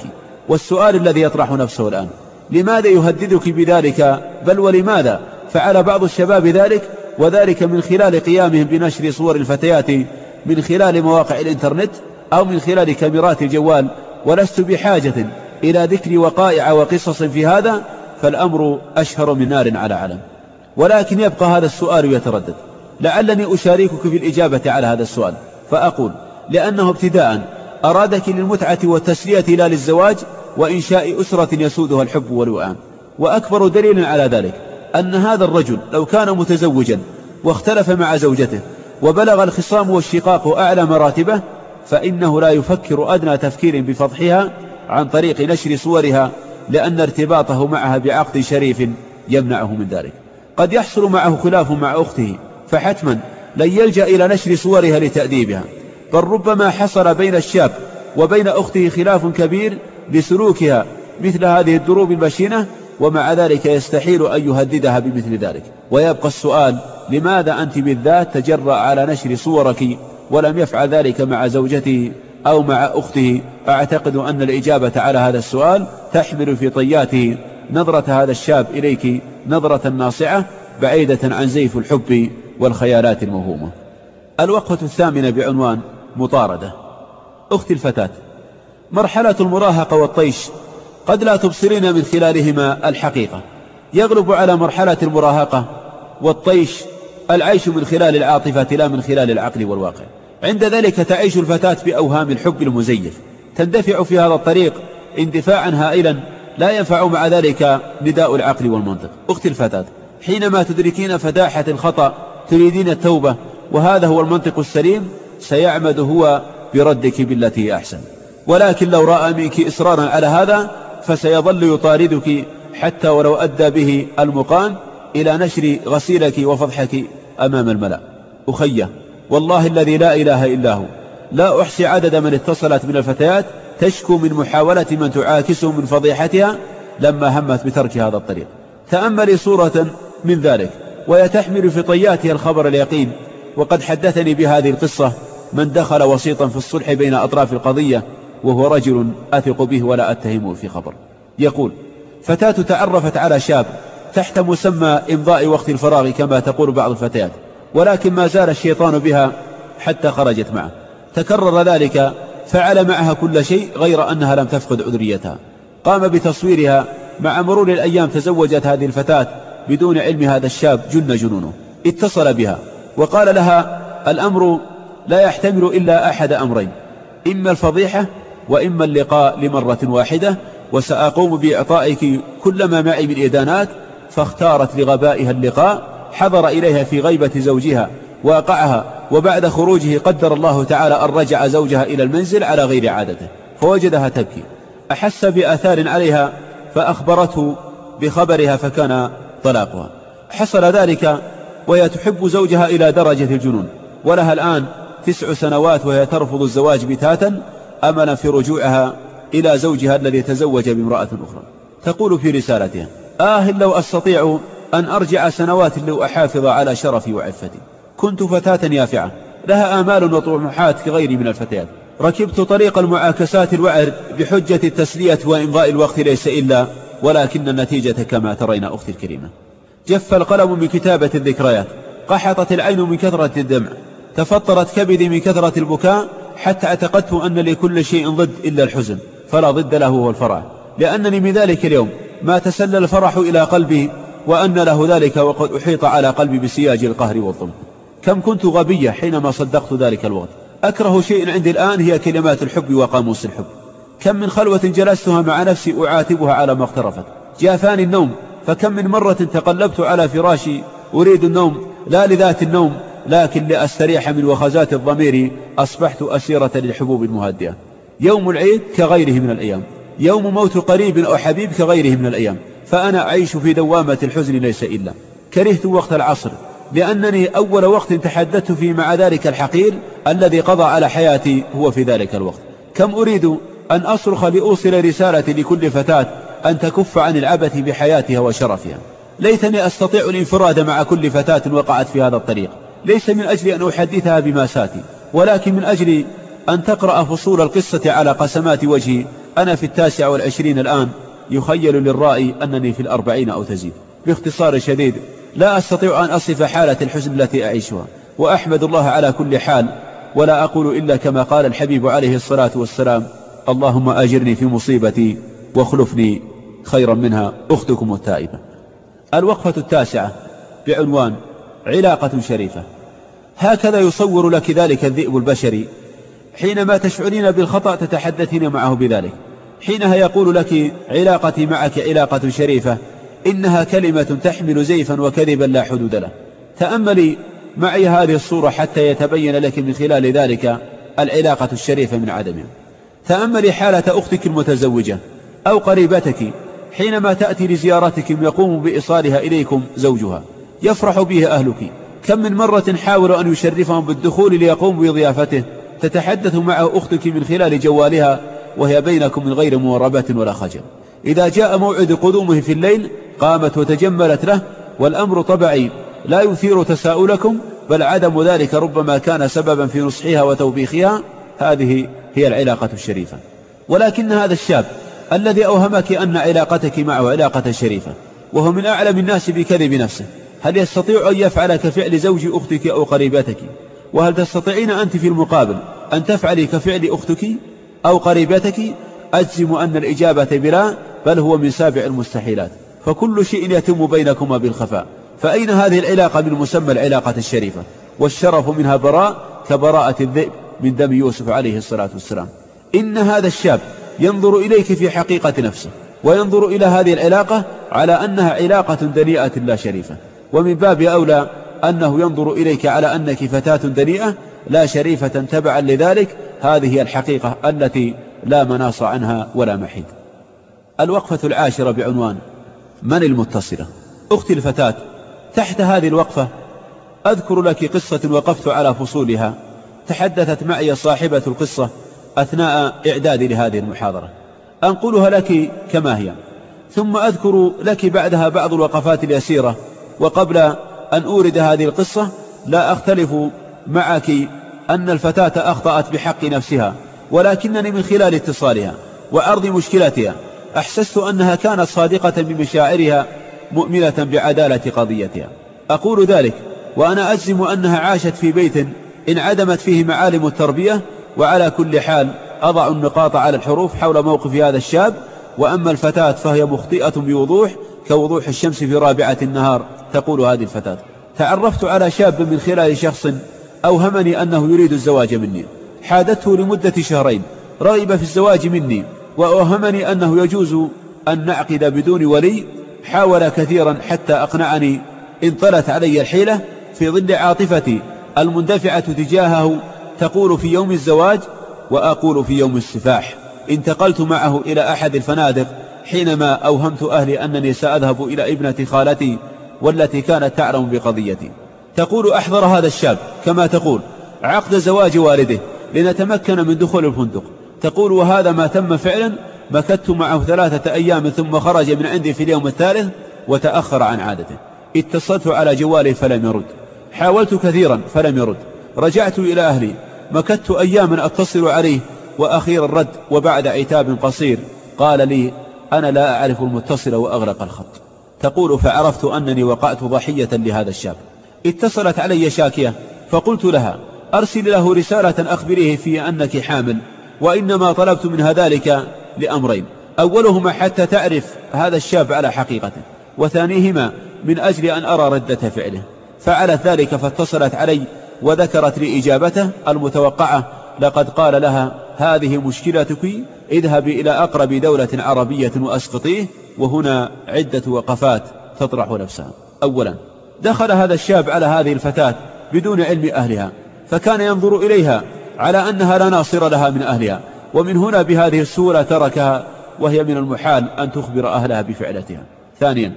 والسؤال الذي يطرح نفسه الآن لماذا يهددك بذلك؟ بل ولماذا فعل بعض الشباب ذلك؟ وذلك من خلال قيامهم بنشر صور الفتيات من خلال مواقع الإنترنت أو من خلال كاميرات الجوال ولست بحاجة إلى ذكر وقائع وقصص في هذا فالأمر أشهر من نار على علم. ولكن يبقى هذا السؤال يتردد لعلني أشاركك في الإجابة على هذا السؤال. فأقول لأنه ابتداء أرادك للمتعة والتسلية لا للزواج وإنشاء أسرة يسودها الحب والوئام. وأكبر دليل على ذلك أن هذا الرجل لو كان متزوجا واختلف مع زوجته وبلغ الخصام والشقاق أعلى مراتبه فإنه لا يفكر أدنى تفكير بفضحها عن طريق نشر صورها لأن ارتباطه معها بعقد شريف يمنعه من ذلك. قد يحصل معه خلاف مع أخته فحتما لن يلجأ إلى نشر صورها لتأديبها. بل ربما حصل بين الشاب وبين أخته خلاف كبير بسلوكها مثل هذه الدروب المشينة ومع ذلك يستحيل أن يهددها بمثل ذلك. ويبقى السؤال لماذا أنت بالذات تجرأ على نشر صورك ولم يفعل ذلك مع زوجته؟ أو مع أخته أعتقد أن الإجابة على هذا السؤال تحمل في طياته نظرة هذا الشاب إليك نظرة ناصعة بعيدة عن زيف الحب والخيالات الموهومة. الوقفة الثامنة بعنوان مطاردة. أختي الفتاة مرحلة المراهقة والطيش قد لا تبصرين من خلالهما الحقيقة. يغلب على مرحلة المراهقة والطيش العيش من خلال العاطفة لا من خلال العقل والواقع. عند ذلك تعيش الفتاة بأوهام الحب المزيف. تندفع في هذا الطريق اندفاعا هائلا لا ينفع مع ذلك نداء العقل والمنطق. أختي الفتاة حينما تدركين فداحة الخطأ تريدين التوبة وهذا هو المنطق السليم سيعمد هو بردك بالتي أحسن. ولكن لو رأى منك إصرارا على هذا فسيظل يطاردك حتى ولو أدى به المقام إلى نشر غسيلك وفضحك أمام الملأ. أخيه والله الذي لا إله إلا هو. لا أحصي عدد من اتصلت من الفتيات تشكو من محاولة من تعاكسه من فضيحتها لما همت بترك هذا الطريق. تأملي صورة من ذلك وهي تحمل في طياتها الخبر اليقين. وقد حدثني بهذه القصة من دخل وسيطا في الصلح بين أطراف القضية وهو رجل أثق به ولا أتهمه في خبر. يقول فتاة تعرفت على شاب تحت مسمى إمضاء وقت الفراغ كما تقول بعض الفتيات. ولكن ما زال الشيطان بها حتى خرجت معه. تكرر ذلك فعل معها كل شيء غير أنها لم تفقد عذريتها. قام بتصويرها مع مرور الأيام تزوجت هذه الفتاة بدون علم هذا الشاب جن جنونه. اتصل بها وقال لها الأمر لا يحتمل إلا أحد أمرين إما الفضيحة وإما اللقاء لمرة واحدة وسأقوم بإعطائك كل ما معي من إدانات فاختارت لغبائها اللقاء حضر إليها في غيبة زوجها واقعها وبعد خروجه قدر الله تعالى أن رجع زوجها إلى المنزل على غير عادته فوجدها تبكي. أحس بآثار عليها فأخبرته بخبرها فكان طلاقها. حصل ذلك وهي تحب زوجها إلى درجة الجنون ولها الآن تسع سنوات وهي ترفض الزواج بتاتا أملا في رجوعها إلى زوجها الذي تزوج بامرأة أخرى. تقول في رسالتها آه لو أستطيع أن أرجع سنوات لأحافظ على شرفي وعفتي. كنت فتاة يافعة. لها آمال وطموحات كغيري من الفتيات. ركبت طريق المعاكسات الوعر بحجة التسلية وإمضاء الوقت ليس إلا ولكن النتيجة كما ترين أختي الكريمة. جف القلم من كتابة الذكريات. قحطت العين من كثرة الدمع. تفطرت كبدي من كثرة البكاء. حتى اعتقدت أن لكل شيء ضد إلا الحزن. فلا ضد له هو الفرح. لأنني من ذلك اليوم ما تسلل الفرح إلى قلبي وأن له ذلك وقد أحيط على قلبي بسياج القهر والظلم. كم كنت غبية حينما صدقت ذلك الوقت. أكره شيء عندي الآن هي كلمات الحب وقاموس الحب. كم من خلوة جلستها مع نفسي أعاتبها على ما اقترفت. جافاني النوم فكم من مرة تقلبت على فراشي أريد النوم لا لذات النوم لكن لأستريح من وخزات الضمير أصبحت أسيرة للحبوب المهدئة. يوم العيد كغيره من الأيام. يوم موت قريب أو حبيب كغيره من الأيام. فأنا أعيش في دوامة الحزن ليس إلا. كرهت وقت العصر لأنني أول وقت تحدثت فيه مع ذلك الحقير الذي قضى على حياتي هو في ذلك الوقت. كم أريد أن أصرخ لأوصل رسالة لكل فتاة أن تكف عن العبث بحياتها وشرفها. ليتني أستطيع الانفراد مع كل فتاة وقعت في هذا الطريق. ليس من أجل أن أحدثها بماساتي ولكن من أجل أن تقرأ فصول القصة على قسمات وجهي. أنا في التاسع والعشرين الآن يخيل للرائي أنني في الأربعين أو تزيد. باختصار شديد لا أستطيع أن أصف حالة الحزن التي أعيشها وأحمد الله على كل حال ولا أقول إلا كما قال الحبيب عليه الصلاة والسلام اللهم آجرني في مصيبتي واخلفني خيرا منها أختكم التائبة. الوقفة التاسعة بعنوان علاقة شريفة. هكذا يصور لك ذلك الذئب البشري حينما تشعرين بالخطأ تتحدثين معه بذلك. حينها يقول لك علاقتي معك علاقة شريفة إنها كلمة تحمل زيفا وكذبا لا حدود له. تأملي معي هذه الصورة حتى يتبين لك من خلال ذلك العلاقة الشريفة من عدمها. تأملي حالة أختك المتزوجة أو قريبتك حينما تأتي لزيارتك يقوم بإيصالها إليكم زوجها. يفرح به أهلك. كم من مرة حاول أن يشرفهم بالدخول ليقوم بضيافته. تتحدث معه أختك من خلال جوالها وهي بينكم من غير موربة ولا خجل. إذا جاء موعد قدومه في الليل قامت وتجملت له والأمر طبعي لا يثير تساؤلكم بل عدم ذلك ربما كان سببا في نصحها وتوبيخها. هذه هي العلاقة الشريفة. ولكن هذا الشاب الذي أوهمك أن علاقتك معه علاقة شريفة وهو من أعلم الناس بكذب نفسه. هل يستطيع أن يفعل كفعل زوج أختك أو قريبتك وهل تستطيعين أنت في المقابل أن تفعلي كفعل أختك؟ أو قريبتك أجزم أن الإجابة بلا بل هو من سابع المستحيلات. فكل شيء يتم بينكما بالخفاء. فأين هذه العلاقة من مسمى العلاقة الشريفة؟ والشرف منها براء كبراءة الذئب من دم يوسف عليه الصلاة والسلام. إن هذا الشاب ينظر إليك في حقيقة نفسه وينظر إلى هذه العلاقة على أنها علاقة دنيئة لا شريفة ومن باب أولى أنه ينظر إليك على أنك فتاة دنيئة لا شريفة تبعا لذلك هذه هي الحقيقة التي لا مناص عنها ولا محيد الوقفة العاشرة بعنوان من المتصلة؟ أختي الفتاة تحت هذه الوقفة أذكر لك قصة وقفت على فصولها. تحدثت معي صاحبة القصة أثناء إعدادي لهذه المحاضرة. أنقلها لك كما هي. ثم أذكر لك بعدها بعض الوقفات اليسيرة وقبل أن أورد هذه القصة لا أختلف معك أن الفتاة أخطأت بحق نفسها ولكنني من خلال اتصالها وعرض مشكلتها أحسست أنها كانت صادقة بمشاعرها مؤمنة بعدالة قضيتها. أقول ذلك وأنا أجزم أنها عاشت في بيت انعدمت فيه معالم التربية وعلى كل حال أضع النقاط على الحروف حول موقف هذا الشاب وأما الفتاة فهي مخطئة بوضوح كوضوح الشمس في رابعة النهار تقول هذه الفتاة. تعرفت على شاب من خلال شخص أوهمني أنه يريد الزواج مني. حادته لمدة شهرين. رغب في الزواج مني. وأوهمني أنه يجوز أن نعقد بدون ولي. حاول كثيرا حتى أقنعني انطلت علي الحيلة في ظل عاطفتي المندفعة تجاهه تقول في يوم الزواج وأقول في يوم السفاح. انتقلت معه إلى أحد الفنادق حينما أوهمت أهلي أنني سأذهب إلى ابنة خالتي والتي كانت تعلم بقضيتي. تقول أحضر هذا الشاب كما تقول عقد زواج والده لنتمكن من دخول الفندق. تقول وهذا ما تم فعلا مكثت معه ثلاثة أيام ثم خرج من عندي في اليوم الثالث وتأخر عن عادته. اتصلت على جواله فلم يرد. حاولت كثيرا فلم يرد. رجعت إلى أهلي. مكثت أياما أتصل عليه وأخيرا رد وبعد عتاب قصير. قال لي أنا لا أعرف المتصل وأغلق الخط. تقول فعرفت أنني وقعت ضحية لهذا الشاب. اتصلت علي شاكية فقلت لها أرسل له رسالة أخبريه في أنك حامل وإنما طلبت منها ذلك لأمرين. أولهما حتى تعرف هذا الشاب على حقيقته وثانيهما من أجل أن أرى ردة فعله. فعلت ذلك فاتصلت علي وذكرت لي إجابته المتوقعة لقد قال لها هذه مشكلتك اذهبي إلى أقرب دولة عربية وأسقطيه وهنا عدة وقفات تطرح نفسها. أولا دخل هذا الشاب على هذه الفتاة بدون علم أهلها فكان ينظر إليها على أنها لا ناصر لها من أهلها ومن هنا بهذه السورة تركها وهي من المحال أن تخبر أهلها بفعلتها. ثانيا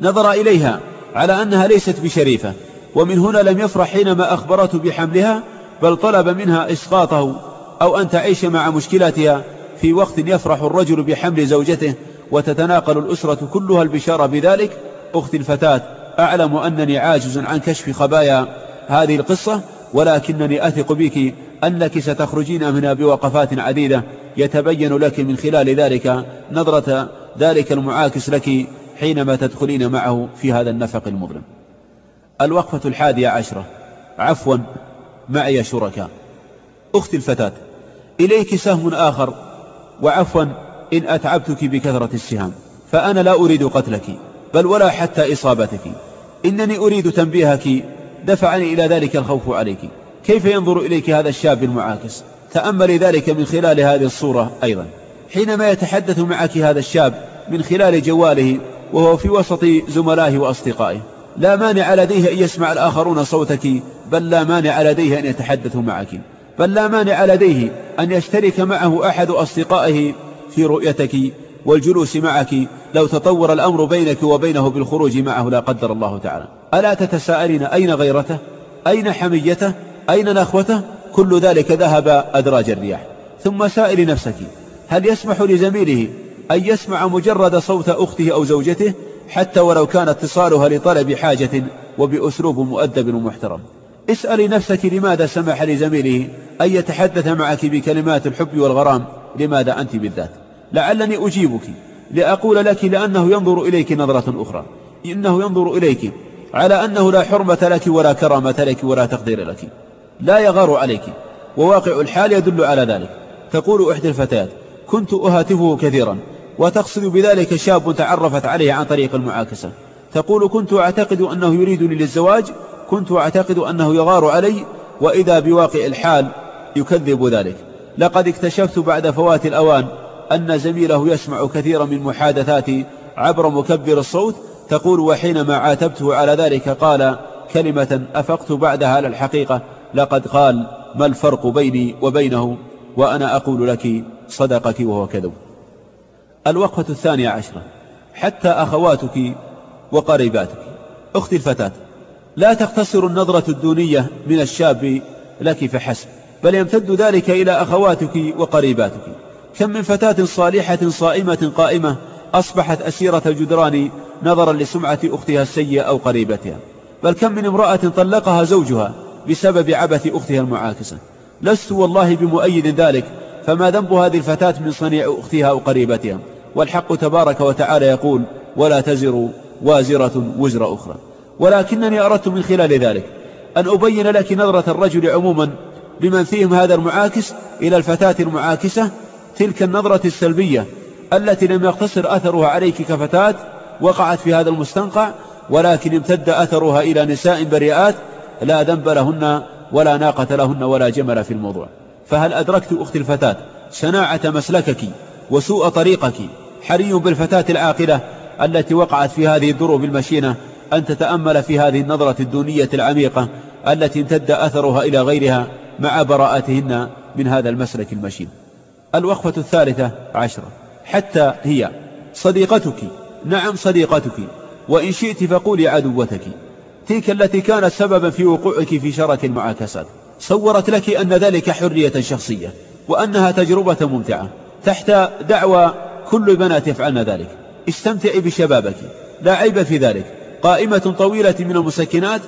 نظر إليها على أنها ليست بشريفة ومن هنا لم يفرح حينما أخبرته بحملها بل طلب منها إسقاطه أو أن تعيش مع مشكلتها في وقت يفرح الرجل بحمل زوجته وتتناقل الأسرة كلها البشارة بذلك. أختي الفتاة أعلم أنني عاجز عن كشف خبايا هذه القصة ولكنني أثق بك أنك ستخرجين منها بوقفات عديدة يتبين لك من خلال ذلك نظرة ذلك المعاكس لك حينما تدخلين معه في هذا النفق المظلم. الوقفة الحادية عشرة. عفوا معي شركاء. أختي الفتاة إليك سهم آخر. وعفوا إن أتعبتك بكثرة السهام فأنا لا أريد قتلك بل ولا حتى إصابتك. إنني أريد تنبيهك دفعني إلى ذلك الخوف عليك. كيف ينظر إليك هذا الشاب المعاكس؟ تأملي ذلك من خلال هذه الصورة أيضا. حينما يتحدث معك هذا الشاب من خلال جواله وهو في وسط زملائه وأصدقائه لا مانع لديه أن يسمع الآخرون صوتك بل لا مانع لديه أن يتحدثوا معك. بل لا مانع لديه أن يشترك معه أحد أصدقائه في رؤيتك. والجلوس معك لو تطور الأمر بينك وبينه بالخروج معه لا قدر الله تعالى. ألا تتساءلين أين غيرته؟ أين حميته؟ أين نخوته؟ كل ذلك ذهب أدراج الرياح. ثم سائل نفسك هل يسمح لزميله أن يسمع مجرد صوت أخته أو زوجته حتى ولو كان اتصالها لطلب حاجة وبأسلوب مؤدب ومحترم؟ اسألي نفسك لماذا سمح لزميله أن يتحدث معك بكلمات الحب والغرام؟ لماذا أنت بالذات؟ لعلني أجيبك لأقول لك لأنه ينظر إليك نظرة أخرى. إنه ينظر إليك على أنه لا حرمة لك ولا كرامة لك ولا تقدير لك. لا يغار عليك وواقع الحال يدل على ذلك. تقول إحدى الفتيات كنت أهاتفه كثيرا وتقصد بذلك شاب تعرفت عليه عن طريق المعاكسة. تقول كنت أعتقد أنه يريدني للزواج كنت أعتقد أنه يغار علي وإذا بواقع الحال يكذب ذلك. لقد اكتشفت بعد فوات الأوان أن زميله يسمع كثيرا من محادثاتي عبر مكبر الصوت تقول وحينما عاتبته على ذلك قال كلمة أفقت بعدها على الحقيقة لقد قال ما الفرق بيني وبينه؟ وأنا أقول لك صدقك وهو كذب. الوقفة الثانية عشرة. حتى أخواتك وقريباتك. أختي الفتاة لا تقتصر النظرة الدونية من الشاب لك فحسب بل يمتد ذلك إلى أخواتك وقريباتك. كم من فتاة صالحة صائمة قائمة أصبحت أسيرة الجدران نظرا لسمعة أختها السيئة أو قريبتها. بل كم من امرأة طلقها زوجها بسبب عبث أختها المعاكسة. لست والله بمؤيد ذلك فما ذنب هذه الفتاة من صنيع أختها أو قريبتها؟ والحق تبارك وتعالى يقول ولا تزر وازرة وزر أخرى. ولكنني أردت من خلال ذلك أن أبين لك نظرة الرجل عموما بمن فيهم هذا المعاكس إلى الفتاة المعاكسة تلك النظرة السلبية التي لم يقتصر أثرها عليك كفتاة وقعت في هذا المستنقع ولكن امتد أثرها إلى نساء بريئات لا ذنب لهن ولا ناقة لهن ولا جمل في الموضوع. فهل أدركت أختي الفتاة شناعة مسلكك وسوء طريقك حري بالفتاة العاقلة التي وقعت في هذه الدروب المشينة أن تتأمل في هذه النظرة الدونية العميقة التي امتد أثرها إلى غيرها مع براءتهن من هذا المسلك المشين؟ الوقفة الثالثة عشرة. حتى هي صديقتك. نعم صديقتك. وإن شئت فقولي عدوتك. تلك التي كانت سببا في وقوعك في شرك المعاكسات صورت لك أن ذلك حرية شخصية وأنها تجربة ممتعة. تحت دعوى كل بنات يفعلن ذلك. استمتعي بشبابك. لا عيب في ذلك. قائمة طويلة من المسكنات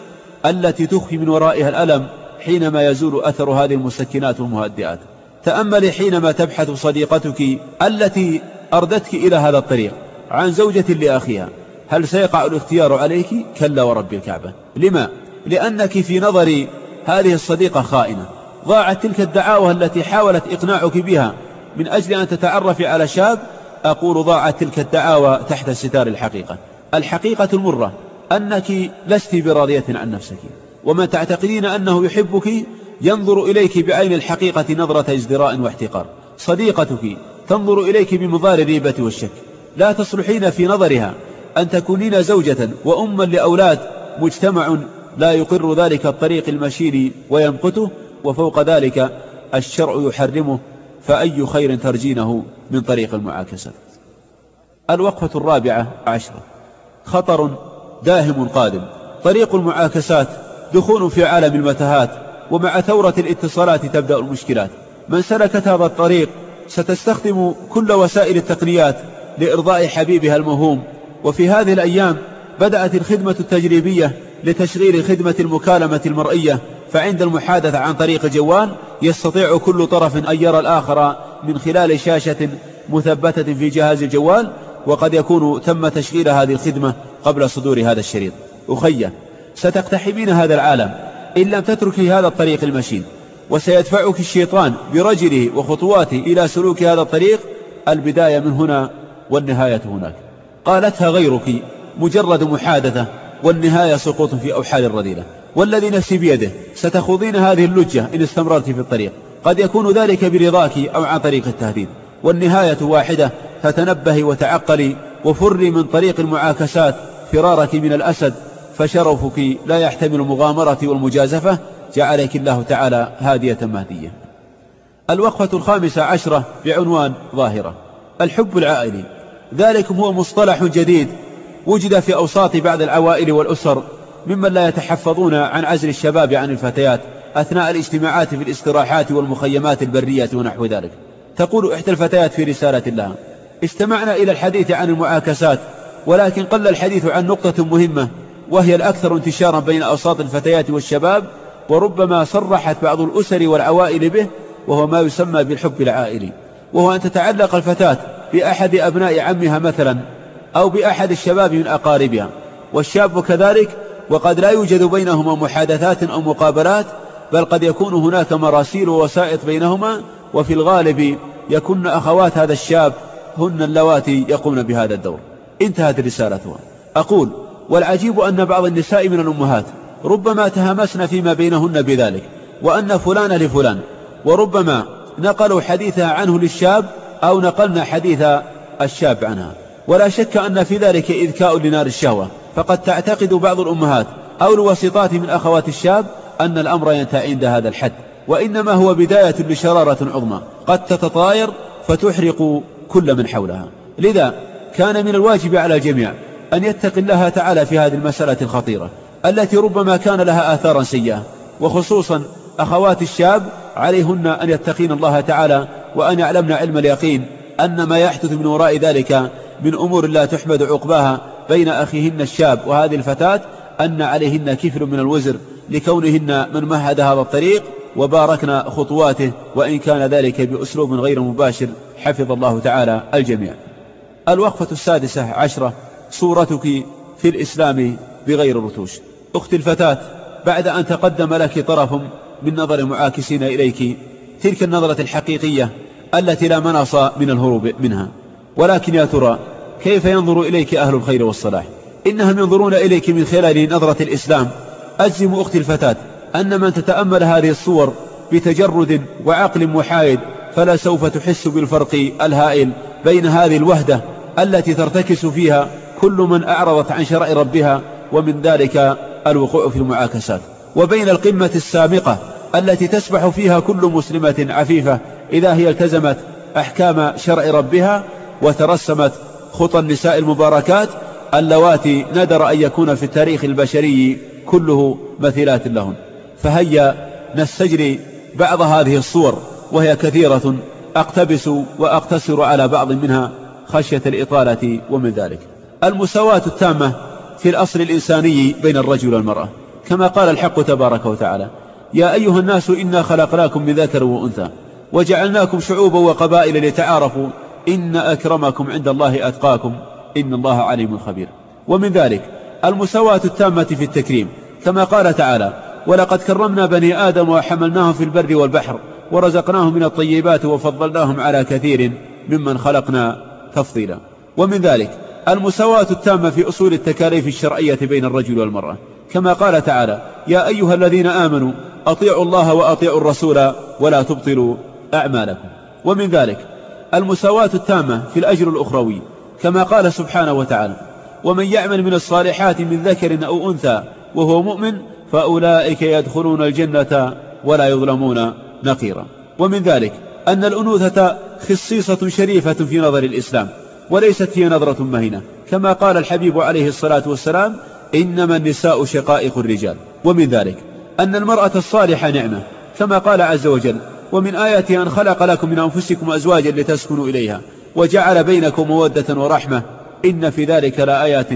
التي تخفي من ورائها الألم حينما يزول أثر هذه المسكنات والمهدئات. تأملي حينما تبحث صديقتك التي أردتك إلى هذا الطريق عن زوجة لأخيها. هل سيقع الاختيار عليك؟ كلا ورب الكعبة. لما؟ لأنك في نظر هذه الصديقة خائنة. ضاعت تلك الدعاوى التي حاولت إقناعك بها. من أجل أن تتعرفي على شاب أقول ضاعت تلك الدعاوى تحت ستار الحقيقة. الحقيقة المرة أنك لست براضية عن نفسك. ومن تعتقدين أنه يحبك ينظر إليك بعين الحقيقة نظرة ازدراء واحتقار. صديقتك تنظر إليك بمظار الريبة والشك. لا تصلحين في نظرها أن تكونين زوجة وأما لأولاد مجتمع لا يقر ذلك الطريق المشير ويمقته وفوق ذلك الشرع يحرمه فأي خير ترجينه من طريق المعاكسة؟ الوقفة الرابعة عشرة. خطر داهم قادم. طريق المعاكسات دخول في عالم المتاهات. ومع ثورة الاتصالات تبدأ المشكلات. من سلكت هذا الطريق ستستخدم كل وسائل التقنيات لإرضاء حبيبها الموهوم. وفي هذه الأيام بدأت الخدمة التجريبية لتشغيل خدمة المكالمة المرئية. فعند المحادثة عن طريق الجوال يستطيع كل طرف أن يرى الآخر من خلال شاشة مثبتة في جهاز الجوال وقد يكون تم تشغيل هذه الخدمة قبل صدور هذا الشريط. أخية ستقتحمين هذا العالم. إن لم تتركي هذا الطريق المشين وسيدفعك الشيطان برجله وخطواته إلى سلوك هذا الطريق البداية من هنا والنهاية هناك. قالتها غيرك مجرد محادثة والنهاية سقوط في أوحال الرذيلة. والذي نفسي بيده ستخوضين هذه اللجة إن استمررت في الطريق. قد يكون ذلك برضاك أو عن طريق التهديد. والنهاية واحدة فتنبهي وتعقلي وفري من طريق المعاكسات فرارك من الأسد فشرفك لا يحتمل المغامرة والمجازفة. جعلك الله تعالى هادية مهدية. الوقفة الخامسة عشرة بعنوان ظاهرة. الحب العائلي. ذلكم هو مصطلح جديد وجد في أوساط بعض العوائل والأسر ممن لا يتحفظون عن عزل الشباب عن الفتيات أثناء الاجتماعات في الاستراحات والمخيمات البرية ونحو ذلك. تقول إحدى الفتيات في رسالة لها استمعنا إلى الحديث عن المعاكسات ولكن قل الحديث عن نقطة مهمة وهي الأكثر انتشارا بين أوساط الفتيات والشباب وربما صرحت بعض الأسر والعوائل به وهو ما يسمى بالحب العائلي. وهو أن تتعلق الفتاة بأحد أبناء عمها مثلا أو بأحد الشباب من أقاربها. والشاب كذلك وقد لا يوجد بينهما محادثات أو مقابلات بل قد يكون هناك مراسيل ووسائط بينهما وفي الغالب يكن أخوات هذا الشاب هن اللواتي يقومن بهذا الدور. انتهت رسالتها. أقول والعجيب أن بعض النساء من الأمهات ربما تهمسن فيما بينهن بذلك وأن فلان لفلان وربما نقلوا حديثها عنه للشاب أو نقلنا حديث الشاب عنها. ولا شك أن في ذلك إذكاء لنار الشهوة. فقد تعتقد بعض الأمهات أو الوسيطات من أخوات الشاب أن الأمر ينتهي عند هذا الحد وإنما هو بداية لشرارة عظمى. قد تتطاير فتحرق كل من حولها. لذا كان من الواجب على الجميع أن يتقي الله تعالى في هذه المسألة الخطيرة التي ربما كان لها آثارا سيئة وخصوصا أخوات الشاب عليهن أن يتقين الله تعالى وأن يعلمن علم اليقين أن ما يحدث من وراء ذلك من أمور لا تحمد عقباها بين أخيهن الشاب وهذه الفتاة أن عليهن كفل من الوزر لكونهن من مهد هذا الطريق وباركنا خطواته وإن كان ذلك بأسلوب غير مباشر حفظ الله تعالى الجميع. الوقفة السادسة عشرة صورتك في الإسلام بغير رتوش أختي الفتاة بعد أن تقدم لك طرف من نظر المعاكسين إليك تلك النظرة الحقيقية التي لا مناص من الهروب منها. ولكن يا ترى كيف ينظر إليك أهل الخير والصلاح؟ إنهم ينظرون إليك من خلال نظرة الإسلام. أجزم أختي الفتاة أن من تتأمل هذه الصور بتجرد وعقل محايد فلا سوف تحس بالفرق الهائل بين هذه الوهدة التي ترتكس فيها كل من أعرضت عن شرع ربها ومن ذلك الوقوع في المعاكسات. وبين القمة السامقة التي تسبح فيها كل مسلمة عفيفة إذا هي التزمت أحكام شرع ربها وترسمت خطى النساء المباركات اللواتي ندر أن يكون في التاريخ البشري كله مثيلات لهن. فهيا نستجري بعض هذه الصور وهي كثيرة أقتبس وأقتصر على بعض منها خشية الإطالة ومن ذلك. المساواة التامة في الأصل الإنساني بين الرجل والمرأة. كما قال الحق تبارك وتعالى يا أيها الناس إنا خلقناكم من ذكر وأنثى وجعلناكم شعوبا وقبائل لتعارفوا إن أكرمكم عند الله أتقاكم إن الله عليم خبير. ومن ذلك المساواة التامة في التكريم. كما قال تعالى ولقد كرمنا بني آدم وحملناهم في البر والبحر ورزقناهم من الطيبات وفضلناهم على كثير ممن خلقنا تفضيلا. ومن ذلك المساواة التامة في أصول التكاليف الشرعية بين الرجل والمرأة. كما قال تعالى يا أيها الذين آمنوا أطيعوا الله وأطيعوا الرسول ولا تبطلوا أعمالكم. ومن ذلك المساواة التامة في الأجر الأخروي كما قال سبحانه وتعالى ومن يعمل من الصالحات من ذكر أو أنثى وهو مؤمن فأولئك يدخلون الجنة ولا يظلمون نقيرا. ومن ذلك أن الأنوثة خصيصة شريفة في نظر الإسلام. وليست هي نظرة مهنة كما قال الحبيب عليه الصلاة والسلام إنما النساء شقائق الرجال. ومن ذلك أن المرأة الصالحة نعمة كما قال عز وجل ومن آياته أن خلق لكم من أنفسكم أزواجا لتسكنوا إليها وجعل بينكم مودة ورحمة. إن في ذلك لآيات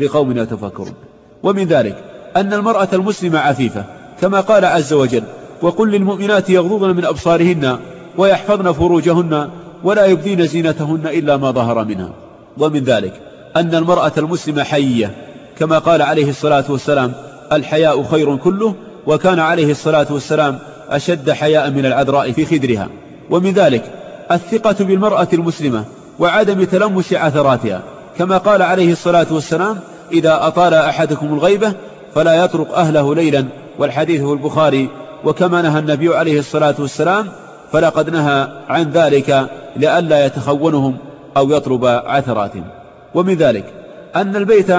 لقوم يتفكرون ومن ذلك أن المرأة المسلمة عفيفة كما قال عز وجل وقل للمؤمنات يغضضن من أبصارهن ويحفظن فروجهن ولا يبدين زينتهن إلا ما ظهر منها. ومن ذلك أن المرأة المسلمة حية كما قال عليه الصلاة والسلام الحياء خير كله وكان عليه الصلاة والسلام أشد حياء من العذراء في خدرها. ومن ذلك الثقة بالمرأة المسلمة وعدم تلمس عثراتها كما قال عليه الصلاة والسلام إذا أطال أحدكم الغيبة فلا يطرق أهله ليلا والحديث في البخاري وكما نهى النبي عليه الصلاة والسلام فلقد نهى عن ذلك لئلا يتخونهم أو يطلب عثراتهم ومن ذلك أن البيت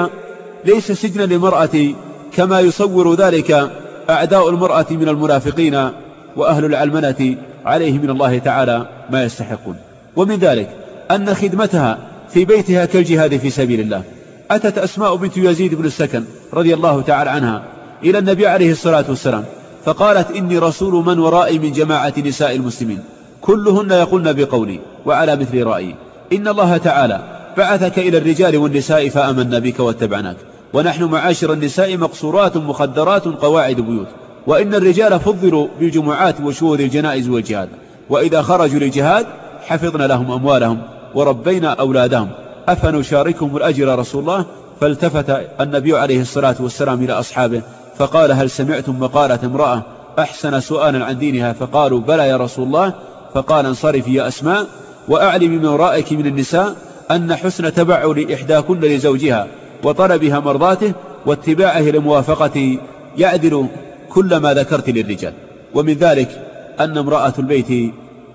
ليس سجنا للمرأة كما يصور ذلك أعداء المرأة من المنافقين وأهل العلمنة عليه من الله تعالى ما يستحقون. ومن ذلك أن خدمتها في بيتها كالجهاد في سبيل الله. أتت أسماء بنت يزيد بن السكن رضي الله تعالى عنها إلى النبي عليه الصلاة والسلام فقالت إني رسول من ورائي من جماعة نساء المسلمين. كلهن يقولن بقولي وعلى مثل رأيي. إن الله تعالى بعثك إلى الرجال والنساء فآمنا بك واتبعناك. ونحن معاشر النساء مقصورات مخدرات قواعد بيوت. وإن الرجال فضلوا بالجمعات وشهود الجنائز والجهاد. وإذا خرجوا للجهاد حفظنا لهم أموالهم وربينا أولادهم. أفنشاركهم الأجر رسول الله؟ فالتفت النبي عليه الصلاة والسلام إلى أصحابه فقال هل سمعتم مقالة امرأة أحسن سؤالا عن دينها؟ فقالوا بلى يا رسول الله فقال انصرفي يا أسماء وأعلم من ورائك من النساء أن حسن تبعل إحداكن لزوجها وطلبها مرضاته واتباعه لموافقته يعدل كل ما ذكرت للرجال. ومن ذلك أن امرأة البيت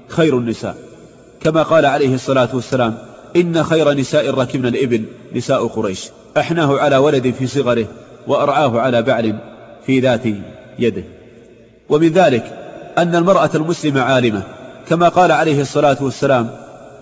خير النساء. كما قال عليه الصلاة والسلام إن خير نساء ركبنا الإبل نساء قريش. أحناه على ولد في صغره وأرعاه على بعل في ذات يده. ومن ذلك أن المرأة المسلمة عالمة. كما قال عليه الصلاة والسلام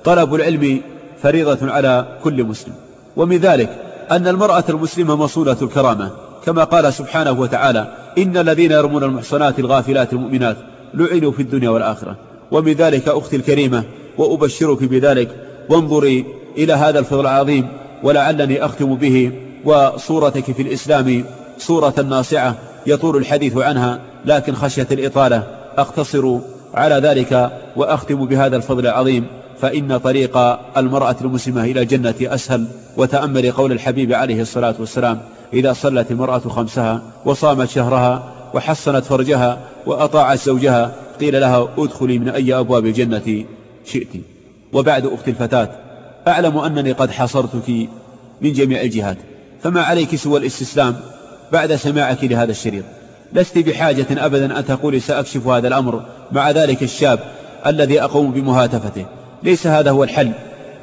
طلب العلم فريضة على كل مسلم. ومن ذلك أن المرأة المسلمة مصونة الكرامة كما قال سبحانه وتعالى إن الذين يرمون المحصنات الغافلات المؤمنات لعنوا في الدنيا والآخرة. ومن ذلك أختي الكريمة وأبشرك بذلك وانظري إلى هذا الفضل العظيم ولعلني أختم به وصورتك في الإسلام صورة ناصعة يطول الحديث عنها لكن خشية الإطالة أقتصر على ذلك وأختم بهذا الفضل العظيم فإن طريق المرأة المسلمة إلى الجنة أسهل وتأمل قول الحبيب عليه الصلاة والسلام إذا صلت المرأة خمسها وصامت شهرها وحصنت فرجها وأطاعت زوجها قيل لها ادخلي من أي أبواب الجنة شئت وبعد أختي الفتاة أعلم أنني قد حاصرتك من جميع الجهات فما عليك سوى الاستسلام بعد سماعك لهذا الشريط؟ لست بحاجة أبدا أن تقولي سأكشف هذا الأمر مع ذلك الشاب الذي أقوم بمهاتفته. ليس هذا هو الحل.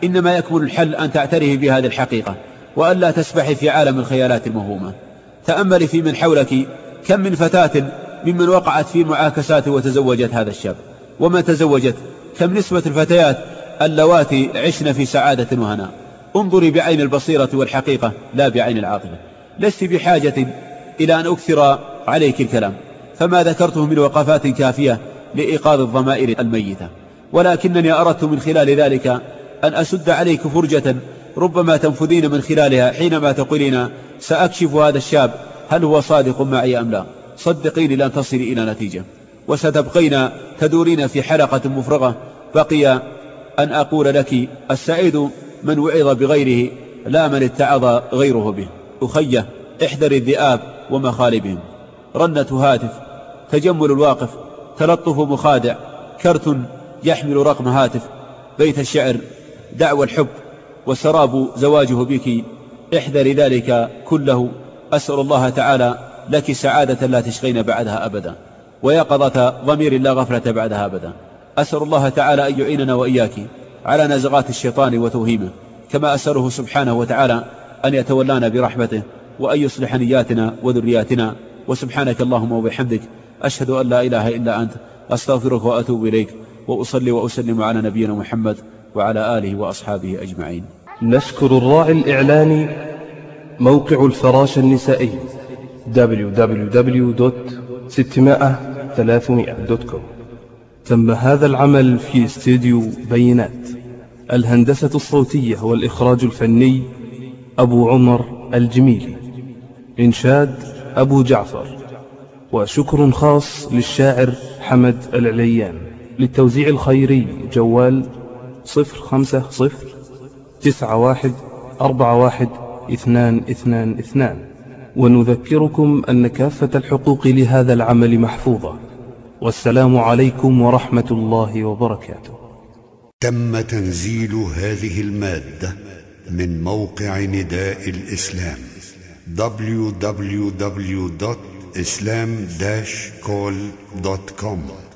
إنما يكمن الحل أن تعترفي بهذه الحقيقة وأن لا تسبحي في عالم الخيالات الموهومة تأملي في من حولك كم من فتاة ممن وقعت في المعاكسات وتزوجت هذا الشاب. وما تزوجت؟ كم نسبة الفتيات اللواتي عشن في سعادة وهناء انظري بعين البصيرة والحقيقة لا بعين العاطفة. لست بحاجة إلى أن أكثر عليك الكلام. فما ذكرته من وقفات كافية لإيقاظ الضمائر الميتة. ولكنني أردت من خلال ذلك أن أسد عليك فرجة ربما تنفذين من خلالها حينما تقولين سأكشف هذا الشاب هل هو صادق معي أم لا. صدقيني لن تصلي إلى نتيجة. وستبقين تدورين في حلقة مفرغة. بقي أن أقول لك السعيد من وعظ بغيره لا من اتعظ غيره به. أخيه احذر الذئاب ومخالبهم. رنة هاتف تجمل الواقف تلطف مخادع كرت يحمل رقم هاتف. بيت الشعر دعوى الحب وسراب زواجه بك. احذر ذلك كله أسأل الله تعالى لك سعادة لا تشقين بعدها أبدا. ويقظة ضمير لا غفلة بعدها أبدا. أسأل الله تعالى أن يعيننا وإياك على نزغات الشيطان وتوهيمه. كما أسأله سبحانه وتعالى أن يتولانا برحمته وأن يصلح نياتنا وذرياتنا. وسبحانك اللهم وبحمدك أشهد أن لا إله إلا أنت أستغفرك وأتوب إليك وأصلي وأسلم على نبينا محمد وعلى آله وأصحابه أجمعين. نشكر الراعي الإعلاني موقع الفراش النسائي www.600-300.com تم هذا العمل في استديو بينات الهندسة الصوتية والإخراج الفني أبو عمر الجميلي. إنشاد أبو جعفر وشكر خاص للشاعر حمد العليان. للتوزيع الخيري جوال صفر خمسة صفر تسعة واحد أربعة واحد اثنان اثنان اثنان. ونذكركم أن كافة الحقوق لهذا العمل محفوظة. والسلام عليكم ورحمة الله وبركاته. تم تنزيل هذه المادة من موقع نداء الإسلام. www.islam-call.com